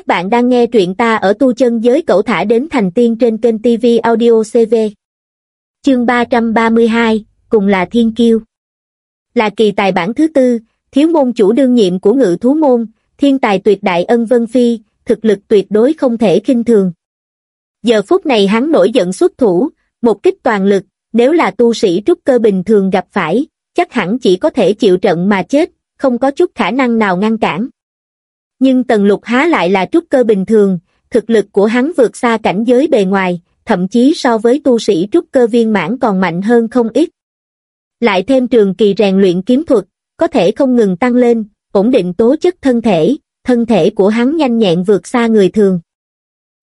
Các bạn đang nghe truyện ta ở tu chân giới cậu thả đến thành tiên trên kênh TV Audio CV. Chương 332, cùng là Thiên Kiêu. Là kỳ tài bản thứ tư, thiếu môn chủ đương nhiệm của ngự thú môn, thiên tài tuyệt đại ân vân phi, thực lực tuyệt đối không thể kinh thường. Giờ phút này hắn nổi giận xuất thủ, một kích toàn lực, nếu là tu sĩ trúc cơ bình thường gặp phải, chắc hẳn chỉ có thể chịu trận mà chết, không có chút khả năng nào ngăn cản. Nhưng tần lục há lại là trúc cơ bình thường, thực lực của hắn vượt xa cảnh giới bề ngoài, thậm chí so với tu sĩ trúc cơ viên mãn còn mạnh hơn không ít. Lại thêm trường kỳ rèn luyện kiếm thuật, có thể không ngừng tăng lên, ổn định tố chất thân thể, thân thể của hắn nhanh nhẹn vượt xa người thường.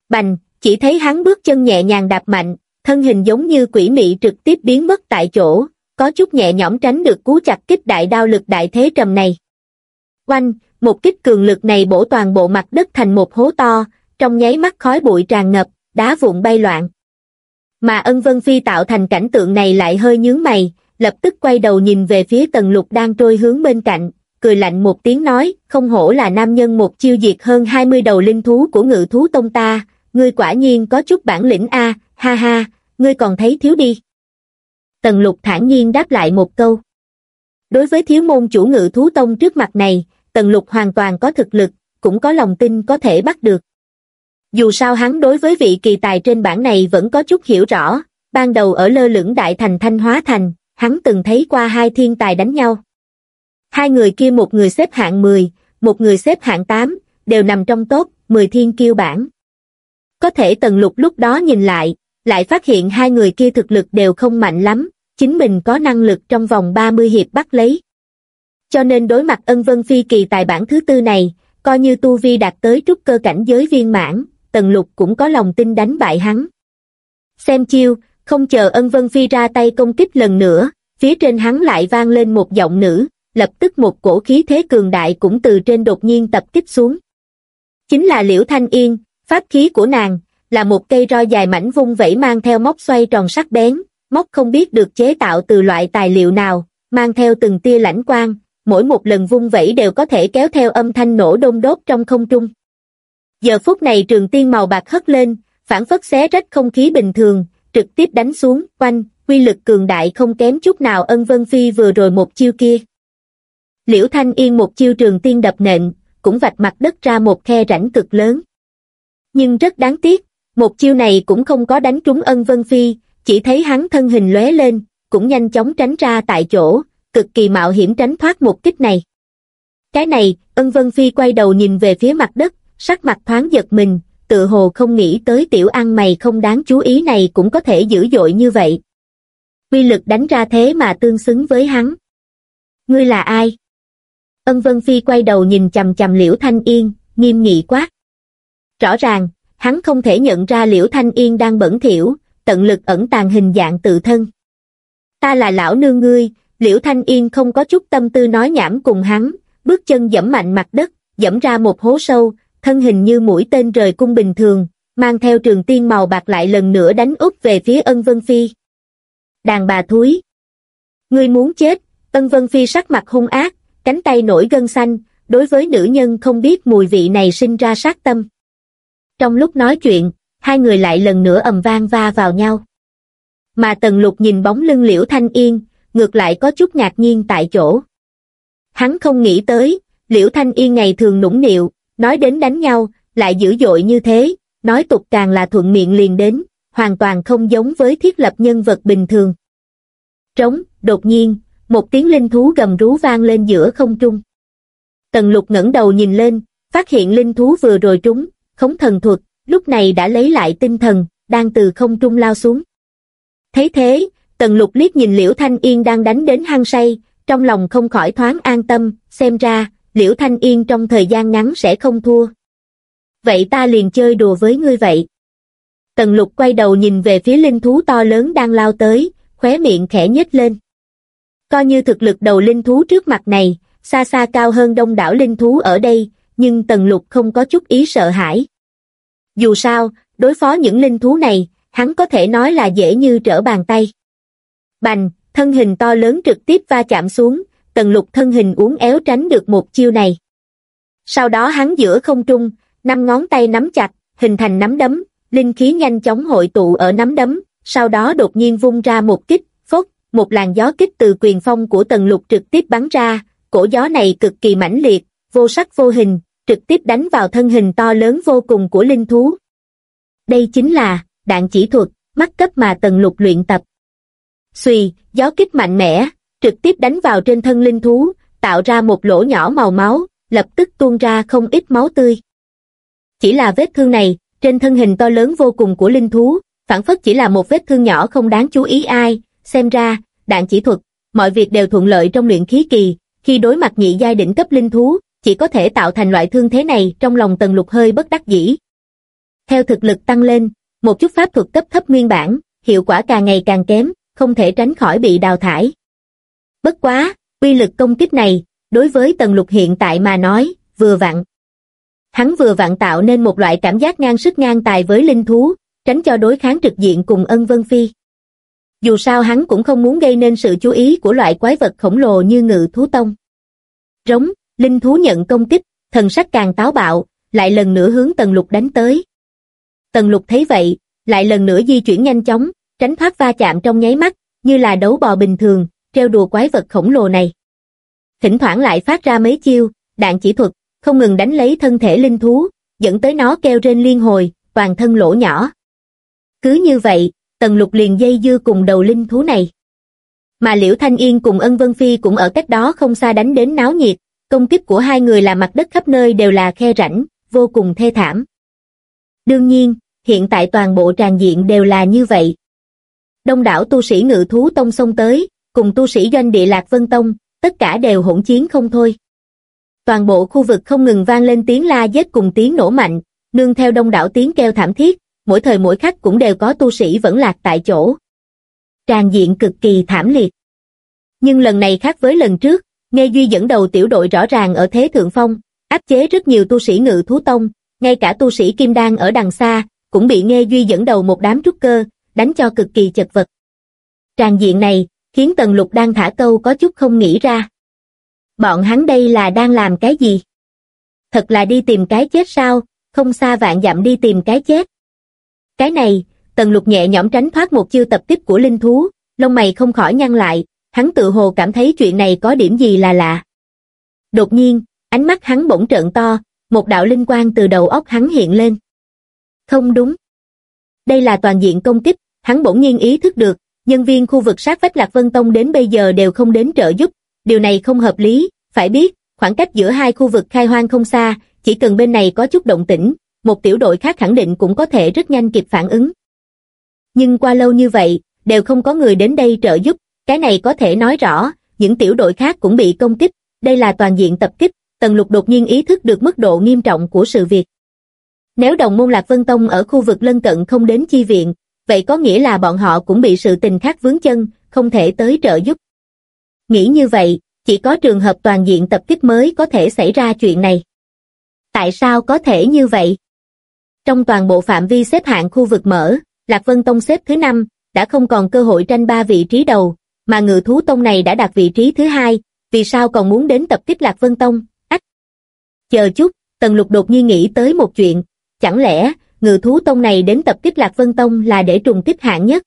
Bành, chỉ thấy hắn bước chân nhẹ nhàng đạp mạnh, thân hình giống như quỷ mị trực tiếp biến mất tại chỗ, có chút nhẹ nhõm tránh được cú chặt kích đại đao lực đại thế trầm này. Oanh, một kích cường lực này bổ toàn bộ mặt đất thành một hố to, trong nháy mắt khói bụi tràn ngập, đá vụn bay loạn. Mà ân vân phi tạo thành cảnh tượng này lại hơi nhướng mày, lập tức quay đầu nhìn về phía tần lục đang trôi hướng bên cạnh, cười lạnh một tiếng nói, không hổ là nam nhân một chiêu diệt hơn 20 đầu linh thú của ngự thú tông ta, ngươi quả nhiên có chút bản lĩnh a, ha ha, ngươi còn thấy thiếu đi. Tần lục thản nhiên đáp lại một câu. Đối với thiếu môn chủ ngự thú tông trước mặt này, Tần Lục hoàn toàn có thực lực, cũng có lòng tin có thể bắt được. Dù sao hắn đối với vị kỳ tài trên bảng này vẫn có chút hiểu rõ, ban đầu ở lơ lửng đại thành Thanh Hóa Thành, hắn từng thấy qua hai thiên tài đánh nhau. Hai người kia một người xếp hạng 10, một người xếp hạng 8, đều nằm trong tốt 10 thiên kiêu bảng. Có thể Tần Lục lúc đó nhìn lại, lại phát hiện hai người kia thực lực đều không mạnh lắm, chính mình có năng lực trong vòng 30 hiệp bắt lấy. Cho nên đối mặt ân vân phi kỳ tài bản thứ tư này, coi như tu vi đạt tới trúc cơ cảnh giới viên mãn, tần lục cũng có lòng tin đánh bại hắn. Xem chiêu, không chờ ân vân phi ra tay công kích lần nữa, phía trên hắn lại vang lên một giọng nữ, lập tức một cổ khí thế cường đại cũng từ trên đột nhiên tập kích xuống. Chính là Liễu Thanh Yên, pháp khí của nàng, là một cây roi dài mảnh vung vẩy mang theo móc xoay tròn sắc bén, móc không biết được chế tạo từ loại tài liệu nào, mang theo từng tia lãnh quang, mỗi một lần vung vẩy đều có thể kéo theo âm thanh nổ đôn đốt trong không trung. Giờ phút này trường tiên màu bạc hất lên, phản phất xé rách không khí bình thường, trực tiếp đánh xuống, quanh, quy lực cường đại không kém chút nào ân vân phi vừa rồi một chiêu kia. Liễu Thanh Yên một chiêu trường tiên đập nện, cũng vạch mặt đất ra một khe rãnh cực lớn. Nhưng rất đáng tiếc, một chiêu này cũng không có đánh trúng ân vân phi, chỉ thấy hắn thân hình lóe lên, cũng nhanh chóng tránh ra tại chỗ, cực kỳ mạo hiểm tránh thoát một kích này. Cái này, ân vân phi quay đầu nhìn về phía mặt đất, sắc mặt thoáng giật mình, tự hồ không nghĩ tới tiểu ăn mày không đáng chú ý này cũng có thể dữ dội như vậy. Quy lực đánh ra thế mà tương xứng với hắn. Ngươi là ai? Ân Vân Phi quay đầu nhìn chầm chầm Liễu Thanh Yên, nghiêm nghị quát. Rõ ràng, hắn không thể nhận ra Liễu Thanh Yên đang bẩn thỉu, tận lực ẩn tàng hình dạng tự thân. Ta là lão nương ngươi, Liễu Thanh Yên không có chút tâm tư nói nhảm cùng hắn, bước chân dẫm mạnh mặt đất, dẫm ra một hố sâu, thân hình như mũi tên rời cung bình thường, mang theo trường tiên màu bạc lại lần nữa đánh úp về phía ân vân phi. Đàn bà thúi. Ngươi muốn chết, ân vân phi sắc mặt hung ác, cánh tay nổi gân xanh, đối với nữ nhân không biết mùi vị này sinh ra sát tâm. Trong lúc nói chuyện, hai người lại lần nữa ầm vang va vào nhau. Mà Tần Lục nhìn bóng lưng Liễu Thanh Yên, ngược lại có chút ngạc nhiên tại chỗ. Hắn không nghĩ tới, Liễu Thanh Yên ngày thường nũng nịu, nói đến đánh nhau, lại dữ dội như thế, nói tục càng là thuận miệng liền đến, hoàn toàn không giống với thiết lập nhân vật bình thường. Trống, đột nhiên, một tiếng linh thú gầm rú vang lên giữa không trung. Tần lục ngẩng đầu nhìn lên, phát hiện linh thú vừa rồi trúng, khống thần thuật, lúc này đã lấy lại tinh thần, đang từ không trung lao xuống. Thấy thế, tần lục liếc nhìn Liễu Thanh Yên đang đánh đến hăng say, trong lòng không khỏi thoáng an tâm, xem ra, Liễu Thanh Yên trong thời gian ngắn sẽ không thua. Vậy ta liền chơi đùa với ngươi vậy. Tần lục quay đầu nhìn về phía linh thú to lớn đang lao tới, khóe miệng khẽ nhếch lên. Coi như thực lực đầu linh thú trước mặt này, xa xa cao hơn đông đảo linh thú ở đây, nhưng tần lục không có chút ý sợ hãi. Dù sao, đối phó những linh thú này, hắn có thể nói là dễ như trở bàn tay. Bành, thân hình to lớn trực tiếp va chạm xuống, tần lục thân hình uốn éo tránh được một chiêu này. Sau đó hắn giữa không trung, năm ngón tay nắm chặt, hình thành nắm đấm, linh khí nhanh chóng hội tụ ở nắm đấm, sau đó đột nhiên vung ra một kích, phốt, một làn gió kích từ quyền phong của tần lục trực tiếp bắn ra, cổ gió này cực kỳ mãnh liệt, vô sắc vô hình, trực tiếp đánh vào thân hình to lớn vô cùng của linh thú. Đây chính là, đạn chỉ thuật, mắt cấp mà tần lục luyện tập. Xùy, gió kích mạnh mẽ, trực tiếp đánh vào trên thân linh thú, tạo ra một lỗ nhỏ màu máu, lập tức tuôn ra không ít máu tươi. Chỉ là vết thương này, trên thân hình to lớn vô cùng của linh thú, phản phất chỉ là một vết thương nhỏ không đáng chú ý ai, xem ra, đạn chỉ thuật, mọi việc đều thuận lợi trong luyện khí kỳ, khi đối mặt nhị giai đỉnh cấp linh thú, chỉ có thể tạo thành loại thương thế này trong lòng tần lục hơi bất đắc dĩ. Theo thực lực tăng lên, một chút pháp thuật cấp thấp nguyên bản, hiệu quả càng ngày càng kém, không thể tránh khỏi bị đào thải. Bất quá, uy lực công kích này, đối với tần lục hiện tại mà nói, vừa vặn. Hắn vừa vặn tạo nên một loại cảm giác ngang sức ngang tài với linh thú, tránh cho đối kháng trực diện cùng ân vân phi. Dù sao hắn cũng không muốn gây nên sự chú ý của loại quái vật khổng lồ như ngự thú tông. Rống, linh thú nhận công kích, thần sắc càng táo bạo, lại lần nữa hướng tần lục đánh tới. Tần lục thấy vậy, lại lần nữa di chuyển nhanh chóng, tránh thoát va chạm trong nháy mắt, như là đấu bò bình thường, treo đùa quái vật khổng lồ này. Thỉnh thoảng lại phát ra mấy chiêu, đạn chỉ thuật, không ngừng đánh lấy thân thể linh thú, dẫn tới nó kêu trên liên hồi, toàn thân lỗ nhỏ. Cứ như vậy, tần lục liền dây dưa cùng đầu linh thú này. Mà Liễu Thanh Yên cùng Ân Vân Phi cũng ở cách đó không xa đánh đến náo nhiệt, công kích của hai người là mặt đất khắp nơi đều là khe rãnh, vô cùng thê thảm. Đương nhiên, hiện tại toàn bộ tràn diện đều là như vậy. Đông đảo tu sĩ ngự thú tông xông tới, cùng tu sĩ doanh địa Lạc Vân Tông, tất cả đều hỗn chiến không thôi. Toàn bộ khu vực không ngừng vang lên tiếng la giết cùng tiếng nổ mạnh, nương theo đông đảo tiếng kêu thảm thiết, mỗi thời mỗi khắc cũng đều có tu sĩ vẫn lạc tại chỗ. Tràn diện cực kỳ thảm liệt. Nhưng lần này khác với lần trước, Nghe Duy dẫn đầu tiểu đội rõ ràng ở thế thượng phong, áp chế rất nhiều tu sĩ ngự thú tông, ngay cả tu sĩ Kim Đan ở đằng xa, cũng bị Nghe Duy dẫn đầu một đám trúc cơ, đánh cho cực kỳ chật vật. Tràn diện này, khiến Tần Lục đang thả câu có chút không nghĩ ra. Bọn hắn đây là đang làm cái gì? Thật là đi tìm cái chết sao, không xa vạn dặm đi tìm cái chết. Cái này, Tần Lục nhẹ nhõm tránh thoát một chiêu tập tiếp của linh thú, lông mày không khỏi nhăn lại, hắn tự hồ cảm thấy chuyện này có điểm gì là lạ. Đột nhiên, ánh mắt hắn bỗng trợn to, một đạo linh quang từ đầu óc hắn hiện lên. Không đúng. Đây là toàn diện công kích, hắn bỗng nhiên ý thức được, nhân viên khu vực sát vách Lạc Vân Tông đến bây giờ đều không đến trợ giúp, điều này không hợp lý, phải biết, khoảng cách giữa hai khu vực khai hoang không xa, chỉ cần bên này có chút động tĩnh, một tiểu đội khác khẳng định cũng có thể rất nhanh kịp phản ứng. Nhưng qua lâu như vậy, đều không có người đến đây trợ giúp, cái này có thể nói rõ, những tiểu đội khác cũng bị công kích, đây là toàn diện tập kích, Tần Lục đột nhiên ý thức được mức độ nghiêm trọng của sự việc. Nếu đồng môn Lạc Vân Tông ở khu vực lân cận không đến chi viện, vậy có nghĩa là bọn họ cũng bị sự tình khác vướng chân, không thể tới trợ giúp. Nghĩ như vậy, chỉ có trường hợp toàn diện tập kích mới có thể xảy ra chuyện này. Tại sao có thể như vậy? Trong toàn bộ phạm vi xếp hạng khu vực mở, Lạc Vân Tông xếp thứ năm đã không còn cơ hội tranh ba vị trí đầu, mà ngự thú tông này đã đạt vị trí thứ hai, vì sao còn muốn đến tập kích Lạc Vân Tông, ách. Chờ chút, Tần Lục đột nhiên nghĩ tới một chuyện, chẳng lẽ, ngự thú tông này đến tập kích Lạc Vân Tông là để trùng kích hạng nhất?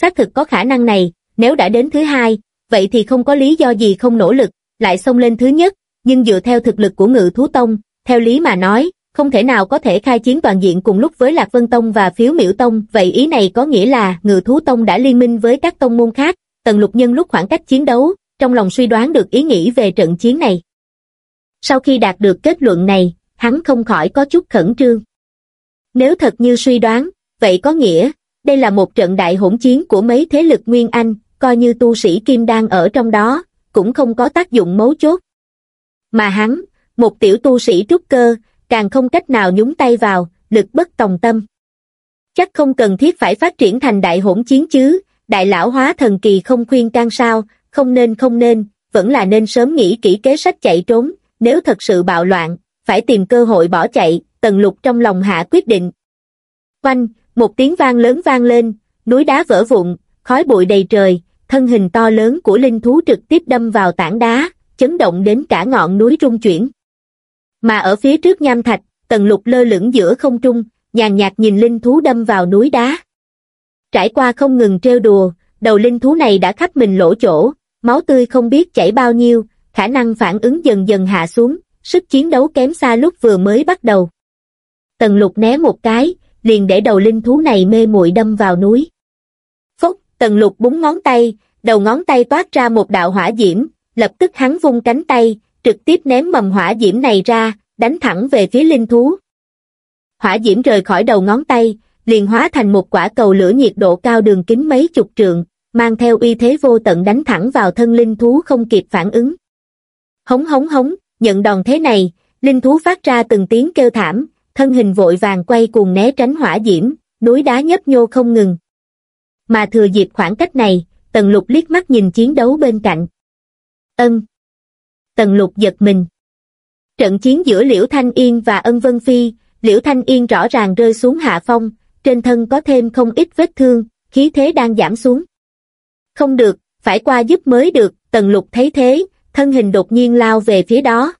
Xác thực có khả năng này, nếu đã đến thứ hai, vậy thì không có lý do gì không nỗ lực, lại xông lên thứ nhất, nhưng dựa theo thực lực của ngự thú tông, theo lý mà nói, không thể nào có thể khai chiến toàn diện cùng lúc với Lạc Vân Tông và Phiếu Miểu Tông, vậy ý này có nghĩa là Ngự Thú Tông đã liên minh với các tông môn khác, Tần Lục Nhân lúc khoảng cách chiến đấu, trong lòng suy đoán được ý nghĩ về trận chiến này. Sau khi đạt được kết luận này, hắn không khỏi có chút khẩn trương. Nếu thật như suy đoán, vậy có nghĩa, đây là một trận đại hỗn chiến của mấy thế lực Nguyên Anh, coi như tu sĩ Kim đang ở trong đó, cũng không có tác dụng mấu chốt. Mà hắn, một tiểu tu sĩ trúc cơ, càng không cách nào nhúng tay vào, lực bất tòng tâm. Chắc không cần thiết phải phát triển thành đại hỗn chiến chứ, đại lão hóa thần kỳ không khuyên can sao, không nên không nên, vẫn là nên sớm nghĩ kỹ kế sách chạy trốn, nếu thật sự bạo loạn, phải tìm cơ hội bỏ chạy, tần lục trong lòng hạ quyết định. Oanh, một tiếng vang lớn vang lên, núi đá vỡ vụn, khói bụi đầy trời, thân hình to lớn của linh thú trực tiếp đâm vào tảng đá, chấn động đến cả ngọn núi rung chuyển. Mà ở phía trước nham thạch, tần lục lơ lửng giữa không trung, nhàn nhạt nhìn linh thú đâm vào núi đá. Trải qua không ngừng trêu đùa, đầu linh thú này đã khắp mình lỗ chỗ, máu tươi không biết chảy bao nhiêu, khả năng phản ứng dần dần hạ xuống, sức chiến đấu kém xa lúc vừa mới bắt đầu. Tần lục né một cái, liền để đầu linh thú này mê muội đâm vào núi. Phốc, tần lục búng ngón tay, đầu ngón tay toát ra một đạo hỏa diễm, lập tức hắn vung cánh tay, trực tiếp ném mầm hỏa diễm này ra, đánh thẳng về phía linh thú. Hỏa diễm rời khỏi đầu ngón tay, liền hóa thành một quả cầu lửa nhiệt độ cao đường kính mấy chục trượng, mang theo uy thế vô tận đánh thẳng vào thân linh thú không kịp phản ứng. Hống hống hống, nhận đòn thế này, linh thú phát ra từng tiếng kêu thảm, thân hình vội vàng quay cuồng né tránh hỏa diễm, núi đá nhấp nhô không ngừng. Mà thừa dịp khoảng cách này, Tần Lục liếc mắt nhìn chiến đấu bên cạnh. Ân. Tần Lục giật mình. Trận chiến giữa Liễu Thanh Yên và Ân Vân Phi, Liễu Thanh Yên rõ ràng rơi xuống hạ phong, trên thân có thêm không ít vết thương, khí thế đang giảm xuống. Không được, phải qua giúp mới được, Tần Lục thấy thế, thân hình đột nhiên lao về phía đó.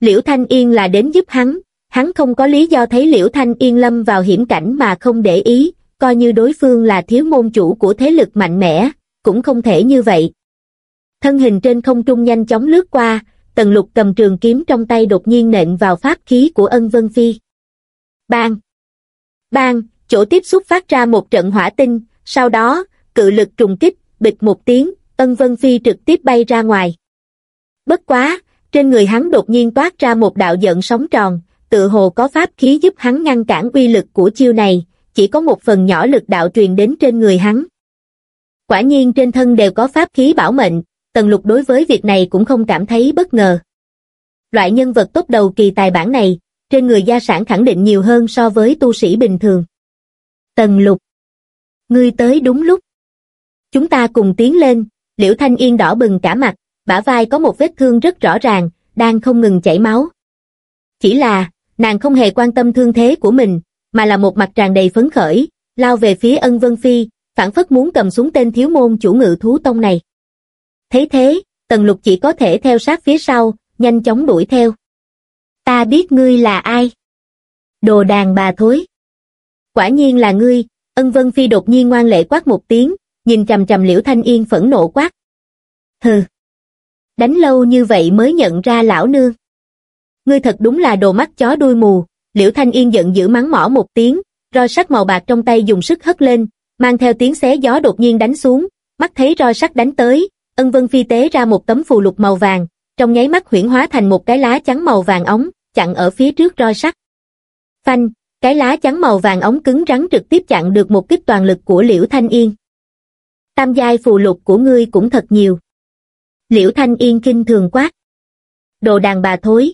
Liễu Thanh Yên là đến giúp hắn, hắn không có lý do thấy Liễu Thanh Yên lâm vào hiểm cảnh mà không để ý, coi như đối phương là thiếu môn chủ của thế lực mạnh mẽ, cũng không thể như vậy. Thân hình trên không trung nhanh chóng lướt qua, tần lục cầm trường kiếm trong tay đột nhiên nện vào pháp khí của ân vân phi. Bang! Bang! Chỗ tiếp xúc phát ra một trận hỏa tinh, sau đó, cự lực trùng kích, bịch một tiếng, ân vân phi trực tiếp bay ra ngoài. Bất quá, trên người hắn đột nhiên toát ra một đạo giận sóng tròn, tự hồ có pháp khí giúp hắn ngăn cản uy lực của chiêu này, chỉ có một phần nhỏ lực đạo truyền đến trên người hắn. Quả nhiên trên thân đều có pháp khí bảo mệnh, Tần Lục đối với việc này cũng không cảm thấy bất ngờ. Loại nhân vật tốt đầu kỳ tài bản này, trên người gia sản khẳng định nhiều hơn so với tu sĩ bình thường. Tần Lục Ngươi tới đúng lúc. Chúng ta cùng tiến lên, Liễu Thanh Yên đỏ bừng cả mặt, bả vai có một vết thương rất rõ ràng, đang không ngừng chảy máu. Chỉ là, nàng không hề quan tâm thương thế của mình, mà là một mặt tràn đầy phấn khởi, lao về phía ân vân phi, phản phất muốn cầm xuống tên thiếu môn chủ ngự thú tông này. Thấy thế, tần lục chỉ có thể theo sát phía sau, nhanh chóng đuổi theo. Ta biết ngươi là ai? Đồ đàn bà thối. Quả nhiên là ngươi, ân vân phi đột nhiên ngoan lệ quát một tiếng, nhìn trầm trầm liễu thanh yên phẫn nộ quát. Hừ. Đánh lâu như vậy mới nhận ra lão nương. Ngươi thật đúng là đồ mắt chó đuôi mù, liễu thanh yên giận dữ mắng mỏ một tiếng, roi sắt màu bạc trong tay dùng sức hất lên, mang theo tiếng xé gió đột nhiên đánh xuống, mắt thấy roi sắt đánh tới, ân vân phi tế ra một tấm phù lục màu vàng, trong nháy mắt huyển hóa thành một cái lá chắn màu vàng ống, chặn ở phía trước roi sắt. Phanh, cái lá chắn màu vàng ống cứng rắn trực tiếp chặn được một kích toàn lực của Liễu Thanh Yên. Tam giai phù lục của ngươi cũng thật nhiều. Liễu Thanh Yên kinh thường quát. Đồ đàn bà thối.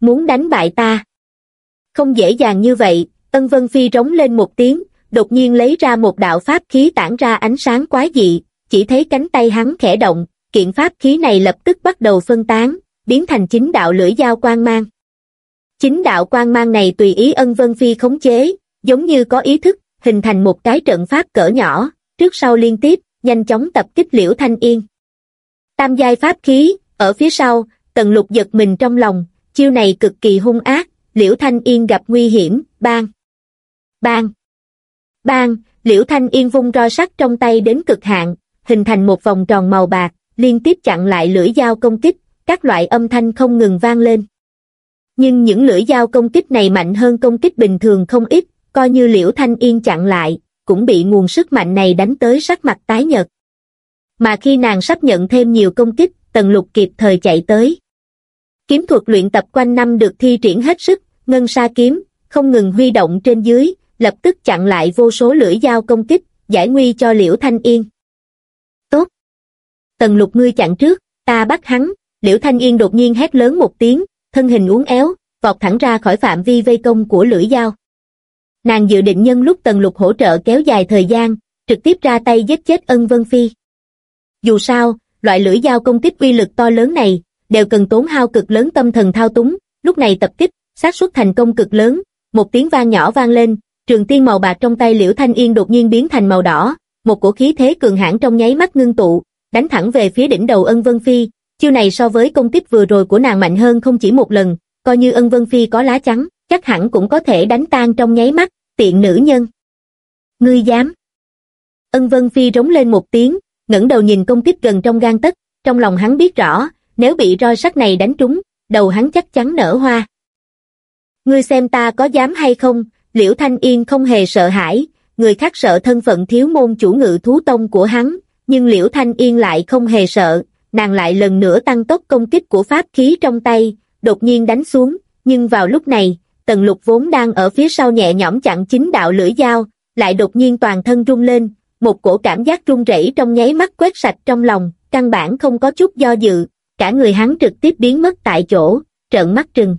Muốn đánh bại ta. Không dễ dàng như vậy, Ân Vân Phi rống lên một tiếng, đột nhiên lấy ra một đạo pháp khí tản ra ánh sáng quái dị, chỉ thấy cánh tay hắn khẽ động, kiện pháp khí này lập tức bắt đầu phân tán, biến thành chính đạo lưỡi dao quang mang. Chính đạo quang mang này tùy ý ân vân phi khống chế, giống như có ý thức, hình thành một cái trận pháp cỡ nhỏ, trước sau liên tiếp, nhanh chóng tập kích liễu thanh yên. Tam giai pháp khí, ở phía sau, tần lục giật mình trong lòng, chiêu này cực kỳ hung ác, liễu thanh yên gặp nguy hiểm, bang. Bang. Bang, liễu thanh yên vung roi sắt trong tay đến cực hạn, hình thành một vòng tròn màu bạc, liên tiếp chặn lại lưỡi dao công kích, các loại âm thanh không ngừng vang lên. Nhưng những lưỡi dao công kích này mạnh hơn công kích bình thường không ít, coi như liễu thanh yên chặn lại, cũng bị nguồn sức mạnh này đánh tới sắc mặt tái nhợt. Mà khi nàng sắp nhận thêm nhiều công kích, tần lục kịp thời chạy tới. Kiếm thuật luyện tập quanh năm được thi triển hết sức, ngân sa kiếm, không ngừng huy động trên dưới, lập tức chặn lại vô số lưỡi dao công kích, giải nguy cho liễu thanh yên. Tốt! Tần lục ngươi chặn trước, ta bắt hắn, liễu thanh yên đột nhiên hét lớn một tiếng, thân hình uốn éo, vọt thẳng ra khỏi phạm vi vây công của lưỡi dao. Nàng dự định nhân lúc tần lục hỗ trợ kéo dài thời gian, trực tiếp ra tay giết chết ân vân phi. Dù sao, loại lưỡi dao công kích uy lực to lớn này, đều cần tốn hao cực lớn tâm thần thao túng, lúc này tập kích, xác suất thành công cực lớn, một tiếng vang nhỏ vang lên, trường tiên màu bạc trong tay liễu thanh yên đột nhiên biến thành màu đỏ, một cổ khí thế cường hãn trong nháy mắt ngưng tụ, đánh thẳng về phía đỉnh đầu ân vân phi, chiêu này so với công kích vừa rồi của nàng mạnh hơn không chỉ một lần, coi như ân vân phi có lá chắn, chắc hẳn cũng có thể đánh tan trong nháy mắt, tiện nữ nhân. Ngươi dám. Ân vân phi rống lên một tiếng, ngẩng đầu nhìn công kích gần trong gan tất, trong lòng hắn biết rõ, nếu bị roi sắt này đánh trúng, đầu hắn chắc chắn nở hoa. Ngươi xem ta có dám hay không, liễu thanh yên không hề sợ hãi, người khác sợ thân phận thiếu môn chủ ngự thú tông của hắn, nhưng liễu thanh yên lại không hề sợ, nàng lại lần nữa tăng tốc công kích của pháp khí trong tay, đột nhiên đánh xuống, nhưng vào lúc này, tần lục vốn đang ở phía sau nhẹ nhõm chặn chính đạo lưỡi dao, lại đột nhiên toàn thân rung lên, một cổ cảm giác run rẩy trong nháy mắt quét sạch trong lòng, căn bản không có chút do dự, cả người hắn trực tiếp biến mất tại chỗ, trợn mắt trừng.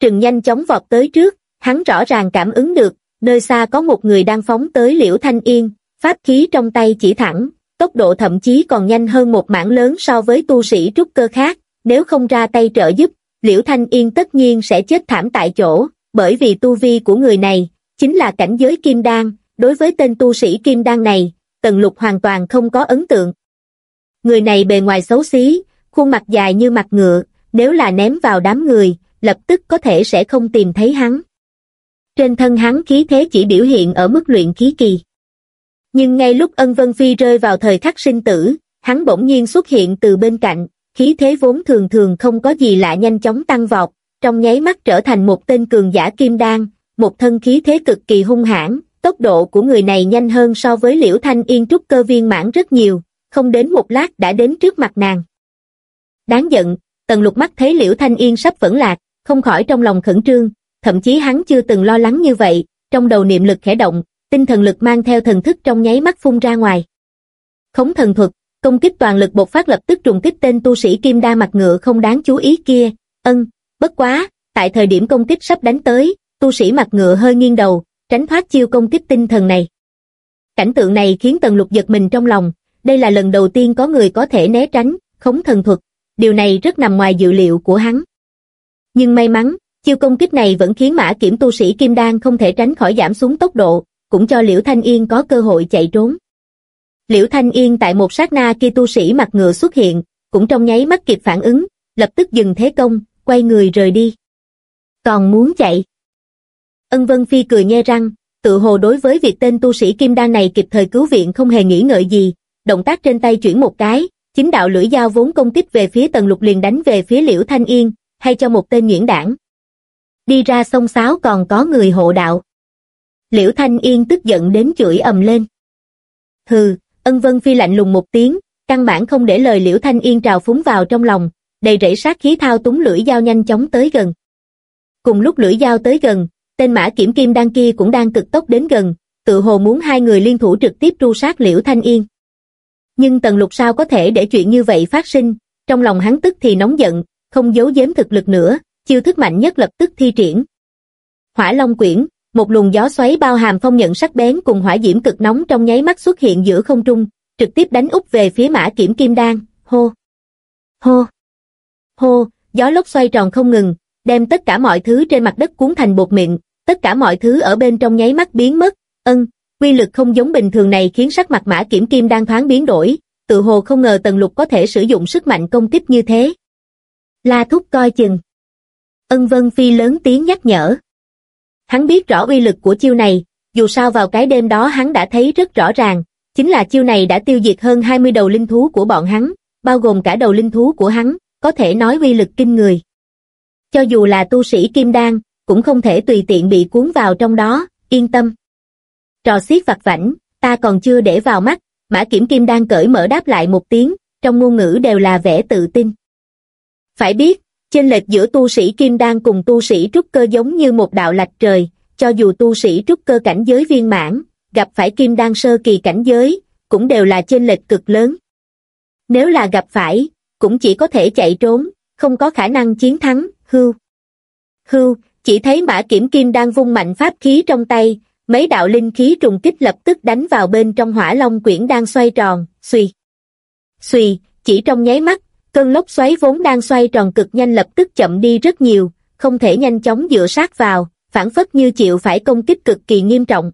Trừng nhanh chóng vọt tới trước, hắn rõ ràng cảm ứng được, nơi xa có một người đang phóng tới liễu thanh yên, pháp khí trong tay chỉ thẳng, tốc độ thậm chí còn nhanh hơn một mảng lớn so với tu sĩ trúc cơ khác, nếu không ra tay trợ giúp, liễu thanh yên tất nhiên sẽ chết thảm tại chỗ, bởi vì tu vi của người này, chính là cảnh giới kim đan, đối với tên tu sĩ kim đan này, tần lục hoàn toàn không có ấn tượng. Người này bề ngoài xấu xí, khuôn mặt dài như mặt ngựa, nếu là ném vào đám người, lập tức có thể sẽ không tìm thấy hắn. Trên thân hắn khí thế chỉ biểu hiện ở mức luyện khí kỳ. Nhưng ngay lúc ân vân phi rơi vào thời khắc sinh tử, hắn bỗng nhiên xuất hiện từ bên cạnh, khí thế vốn thường thường không có gì lạ nhanh chóng tăng vọt, trong nháy mắt trở thành một tên cường giả kim đan, một thân khí thế cực kỳ hung hãn, tốc độ của người này nhanh hơn so với liễu thanh yên trúc cơ viên mãn rất nhiều, không đến một lát đã đến trước mặt nàng. Đáng giận, tần lục mắt thấy liễu thanh yên sắp vẫn lạc, không khỏi trong lòng khẩn trương, thậm chí hắn chưa từng lo lắng như vậy, trong đầu niệm lực khẽ động, tinh thần lực mang theo thần thức trong nháy mắt phun ra ngoài. Khống thần thuật, công kích toàn lực bộc phát lập tức trùng kích tên tu sĩ kim đa mặt ngựa không đáng chú ý kia, ân, bất quá, tại thời điểm công kích sắp đánh tới, tu sĩ mặt ngựa hơi nghiêng đầu, tránh thoát chiêu công kích tinh thần này. Cảnh tượng này khiến tần lục giật mình trong lòng, đây là lần đầu tiên có người có thể né tránh, khống thần thuật, điều này rất nằm ngoài dự liệu của hắn. Nhưng may mắn, chiêu công kích này vẫn khiến mã kiểm tu sĩ Kim Đan không thể tránh khỏi giảm xuống tốc độ, cũng cho Liễu Thanh Yên có cơ hội chạy trốn. Liễu Thanh Yên tại một sát na khi tu sĩ mặt ngựa xuất hiện, cũng trong nháy mắt kịp phản ứng, lập tức dừng thế công, quay người rời đi. Còn muốn chạy. Ân Vân Phi cười nhe răng, tự hồ đối với việc tên tu sĩ Kim Đan này kịp thời cứu viện không hề nghĩ ngợi gì, động tác trên tay chuyển một cái, chính đạo lưỡi dao vốn công kích về phía tần lục liền đánh về phía Liễu Thanh Yên, hay cho một tên nhuyễn đảng. Đi ra sông sáo còn có người hộ đạo. Liễu Thanh Yên tức giận đến chửi ầm lên. Hừ, ân vân phi lạnh lùng một tiếng, căn bản không để lời Liễu Thanh Yên trào phúng vào trong lòng, đầy rẫy sát khí thao túng lưỡi dao nhanh chóng tới gần. Cùng lúc lưỡi dao tới gần, tên mã kiểm kim đan kia cũng đang cực tốc đến gần, tự hồ muốn hai người liên thủ trực tiếp tru sát Liễu Thanh Yên. Nhưng Tần Lục sao có thể để chuyện như vậy phát sinh, trong lòng hắn tức thì nóng giận, không giấu giếm thực lực nữa, chiêu thức mạnh nhất lập tức thi triển. Hỏa Long Quyển, một luồng gió xoáy bao hàm phong nhận sắc bén cùng hỏa diễm cực nóng trong nháy mắt xuất hiện giữa không trung, trực tiếp đánh úp về phía mã kiểm kim đan, hô, hô, hô, gió lốc xoay tròn không ngừng, đem tất cả mọi thứ trên mặt đất cuốn thành bột mịn, tất cả mọi thứ ở bên trong nháy mắt biến mất, ân, quy lực không giống bình thường này khiến sắc mặt mã kiểm kim đang thoáng biến đổi, tự hồ không ngờ tần lục có thể sử dụng sức mạnh công kích như thế. La thúc coi chừng. Ân Vân Phi lớn tiếng nhắc nhở. Hắn biết rõ uy lực của chiêu này, dù sao vào cái đêm đó hắn đã thấy rất rõ ràng, chính là chiêu này đã tiêu diệt hơn 20 đầu linh thú của bọn hắn, bao gồm cả đầu linh thú của hắn, có thể nói uy lực kinh người. Cho dù là tu sĩ kim đan, cũng không thể tùy tiện bị cuốn vào trong đó, yên tâm. Trò xiết vặt vảnh, ta còn chưa để vào mắt, mã kiểm kim đang cởi mở đáp lại một tiếng, trong ngôn ngữ đều là vẻ tự tin. Phải biết, chênh lệch giữa tu sĩ kim đan cùng tu sĩ trúc cơ giống như một đạo lạch trời, cho dù tu sĩ trúc cơ cảnh giới viên mãn, gặp phải kim đan sơ kỳ cảnh giới, cũng đều là chênh lệch cực lớn. Nếu là gặp phải, cũng chỉ có thể chạy trốn, không có khả năng chiến thắng, hưu. Hưu, chỉ thấy mã kiểm kim đang vung mạnh pháp khí trong tay, mấy đạo linh khí trùng kích lập tức đánh vào bên trong hỏa long quyển đang xoay tròn, suy. Suy, chỉ trong nháy mắt, cơn lốc xoáy vốn đang xoay tròn cực nhanh lập tức chậm đi rất nhiều, không thể nhanh chóng dựa sát vào, phản phất như chịu phải công kích cực kỳ nghiêm trọng.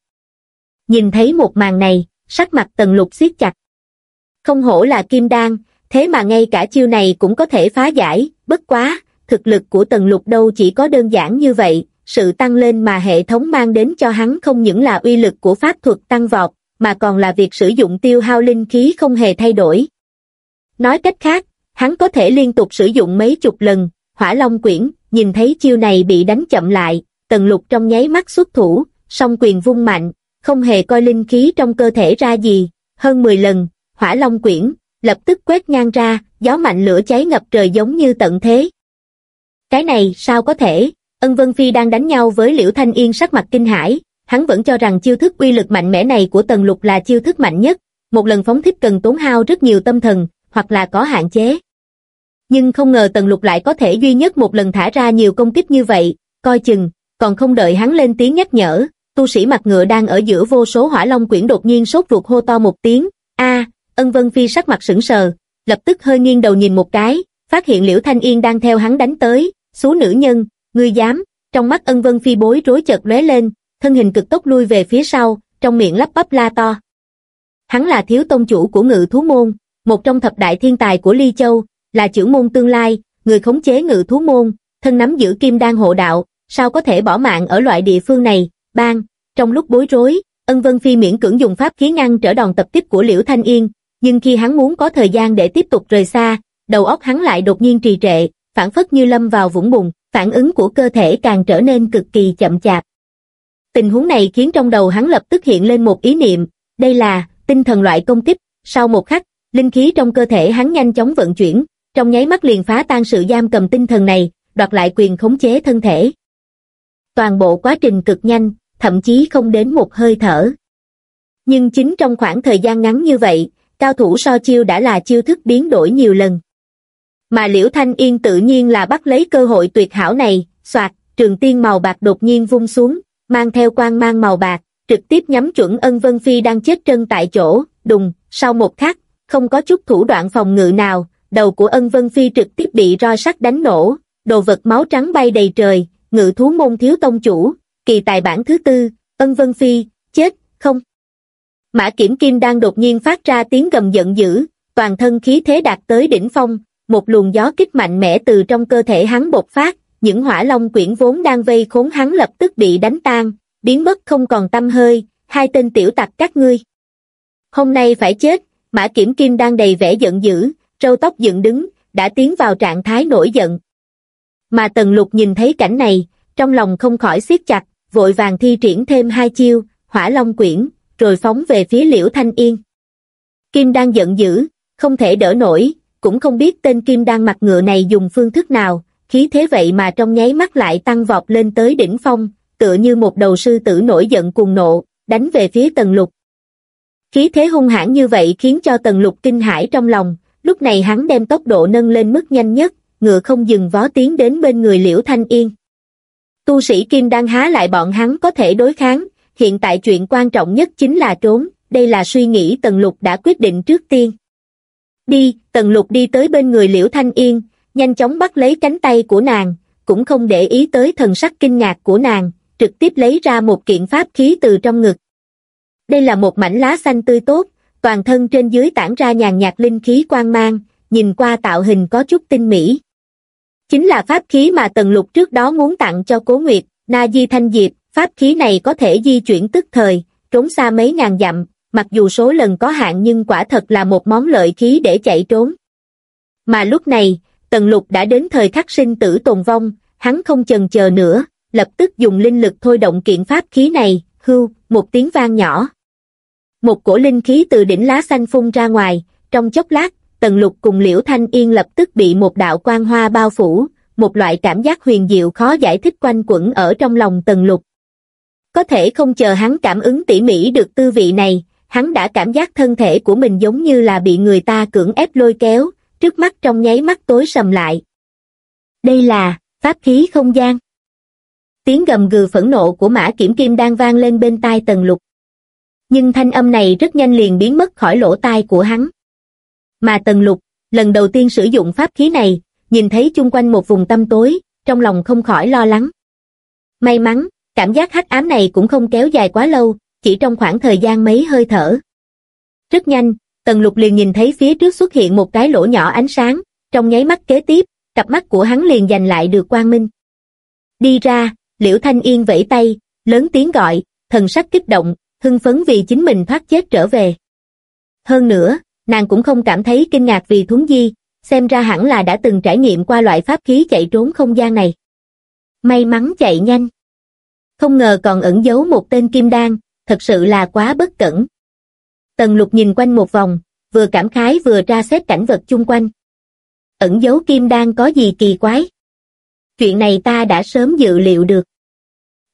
Nhìn thấy một màn này, sắc mặt tần lục siết chặt. Không hổ là kim đan, thế mà ngay cả chiêu này cũng có thể phá giải, bất quá, thực lực của tần lục đâu chỉ có đơn giản như vậy, sự tăng lên mà hệ thống mang đến cho hắn không những là uy lực của pháp thuật tăng vọt, mà còn là việc sử dụng tiêu hao linh khí không hề thay đổi. Nói cách khác, hắn có thể liên tục sử dụng mấy chục lần, hỏa long quyển, nhìn thấy chiêu này bị đánh chậm lại, tần lục trong nháy mắt xuất thủ, song quyền vung mạnh, không hề coi linh khí trong cơ thể ra gì, hơn 10 lần, hỏa long quyển, lập tức quét ngang ra, gió mạnh lửa cháy ngập trời giống như tận thế. Cái này sao có thể, ân Vân Phi đang đánh nhau với Liễu Thanh Yên sắc mặt kinh hãi, hắn vẫn cho rằng chiêu thức uy lực mạnh mẽ này của Tần Lục là chiêu thức mạnh nhất, một lần phóng thích cần tốn hao rất nhiều tâm thần, hoặc là có hạn chế. Nhưng không ngờ Tần Lục lại có thể duy nhất một lần thả ra nhiều công kích như vậy, coi chừng, còn không đợi hắn lên tiếng nhắc nhở, tu sĩ mặt ngựa đang ở giữa vô số hỏa long quyển đột nhiên sốt ruột hô to một tiếng, a ân Vân Phi sắc mặt sững sờ, lập tức hơi nghiêng đầu nhìn một cái, phát hiện Liễu Thanh Yên đang theo hắn đánh tới, số nữ nhân, ngươi dám, trong mắt ân Vân Phi bối rối chợt lóe lên, thân hình cực tốc lui về phía sau, trong miệng lắp bắp la to. Hắn là thiếu tông chủ của ngự thú môn, một trong thập đại thiên tài của Ly Châu, là trưởng môn tương lai, người khống chế ngự thú môn, thân nắm giữ kim đan hộ đạo, sao có thể bỏ mạng ở loại địa phương này, bang, trong lúc bối rối, ân Vân Phi miễn cưỡng dùng pháp khí ngăn trở đòn tập kích của Liễu Thanh Yên, nhưng khi hắn muốn có thời gian để tiếp tục rời xa, đầu óc hắn lại đột nhiên trì trệ, phản phất như lâm vào vũng bùn, phản ứng của cơ thể càng trở nên cực kỳ chậm chạp. Tình huống này khiến trong đầu hắn lập tức hiện lên một ý niệm, đây là tinh thần loại công kích, sau một khắc, linh khí trong cơ thể hắn nhanh chóng vận chuyển, trong nháy mắt liền phá tan sự giam cầm tinh thần này, đoạt lại quyền khống chế thân thể. Toàn bộ quá trình cực nhanh, thậm chí không đến một hơi thở. Nhưng chính trong khoảng thời gian ngắn như vậy, cao thủ so chiêu đã là chiêu thức biến đổi nhiều lần. Mà Liễu Thanh Yên tự nhiên là bắt lấy cơ hội tuyệt hảo này, soạt, trường tiên màu bạc đột nhiên vung xuống, mang theo quang mang màu bạc, trực tiếp nhắm chuẩn ân Vân Phi đang chết trân tại chỗ, đùng, sau một khắc, không có chút thủ đoạn phòng ngự nào, đầu của ân Vân Phi trực tiếp bị roi sắt đánh nổ, đồ vật máu trắng bay đầy trời, ngự thú môn thiếu tông chủ, kỳ tài bản thứ tư, ân Vân Phi, chết, không. Mã Kiểm Kim đang đột nhiên phát ra tiếng gầm giận dữ, toàn thân khí thế đạt tới đỉnh phong, một luồng gió kích mạnh mẽ từ trong cơ thể hắn bộc phát, những hỏa long quyển vốn đang vây khốn hắn lập tức bị đánh tan, biến mất không còn tâm hơi, hai tên tiểu tặc các ngươi. Hôm nay phải chết, Mã Kiểm Kim đang đầy vẻ giận dữ, râu tóc dựng đứng, đã tiến vào trạng thái nổi giận. Mà Tần Lục nhìn thấy cảnh này, trong lòng không khỏi siết chặt, vội vàng thi triển thêm hai chiêu, hỏa long quyển, rồi phóng về phía Liễu Thanh Yên. Kim đang giận dữ, không thể đỡ nổi, cũng không biết tên Kim đang mặt ngựa này dùng phương thức nào, khí thế vậy mà trong nháy mắt lại tăng vọt lên tới đỉnh phong, tựa như một đầu sư tử nổi giận cuồng nộ, đánh về phía Tần Lục. Khí thế hung hãn như vậy khiến cho Tần Lục kinh hãi trong lòng, lúc này hắn đem tốc độ nâng lên mức nhanh nhất, ngựa không dừng vó tiến đến bên người Liễu Thanh Yên. Tu sĩ Kim đang há lại bọn hắn có thể đối kháng, hiện tại chuyện quan trọng nhất chính là trốn, đây là suy nghĩ Tần Lục đã quyết định trước tiên. Đi, Tần Lục đi tới bên người Liễu Thanh Yên, nhanh chóng bắt lấy cánh tay của nàng, cũng không để ý tới thần sắc kinh ngạc của nàng, trực tiếp lấy ra một kiện pháp khí từ trong ngực. Đây là một mảnh lá xanh tươi tốt, toàn thân trên dưới tản ra nhàn nhạt linh khí quang mang, nhìn qua tạo hình có chút tinh mỹ. Chính là pháp khí mà Tần Lục trước đó muốn tặng cho Cố Nguyệt, Na Di Thanh Diệp, pháp khí này có thể di chuyển tức thời, trốn xa mấy ngàn dặm, mặc dù số lần có hạn nhưng quả thật là một món lợi khí để chạy trốn. Mà lúc này, Tần Lục đã đến thời khắc sinh tử tồn vong, hắn không chần chờ nữa, lập tức dùng linh lực thôi động kiện pháp khí này, hưu, một tiếng vang nhỏ. Một cổ linh khí từ đỉnh lá xanh phun ra ngoài, trong chốc lát, Tần Lục cùng Liễu Thanh Yên lập tức bị một đạo quang hoa bao phủ, một loại cảm giác huyền diệu khó giải thích quanh quẩn ở trong lòng Tần Lục. Có thể không chờ hắn cảm ứng tỉ mỉ được tư vị này, hắn đã cảm giác thân thể của mình giống như là bị người ta cưỡng ép lôi kéo, trước mắt trong nháy mắt tối sầm lại. Đây là, pháp khí không gian. Tiếng gầm gừ phẫn nộ của mã kiểm kim đang vang lên bên tai tần lục. Nhưng thanh âm này rất nhanh liền biến mất khỏi lỗ tai của hắn. Mà tần lục, lần đầu tiên sử dụng pháp khí này, nhìn thấy chung quanh một vùng tâm tối, trong lòng không khỏi lo lắng. May mắn, cảm giác hắc ám này cũng không kéo dài quá lâu, chỉ trong khoảng thời gian mấy hơi thở. Rất nhanh, Tần Lục liền nhìn thấy phía trước xuất hiện một cái lỗ nhỏ ánh sáng, trong nháy mắt kế tiếp, cặp mắt của hắn liền giành lại được quang minh. Đi ra, Liễu Thanh Yên vẫy tay, lớn tiếng gọi, thần sắc kích động, hưng phấn vì chính mình thoát chết trở về. Hơn nữa, nàng cũng không cảm thấy kinh ngạc vì thúng di, xem ra hẳn là đã từng trải nghiệm qua loại pháp khí chạy trốn không gian này. May mắn chạy nhanh. Không ngờ còn ẩn giấu một tên kim đan, thật sự là quá bất cẩn. Tần lục nhìn quanh một vòng, vừa cảm khái vừa tra xét cảnh vật chung quanh. Ẩn dấu kim đan có gì kỳ quái? Chuyện này ta đã sớm dự liệu được.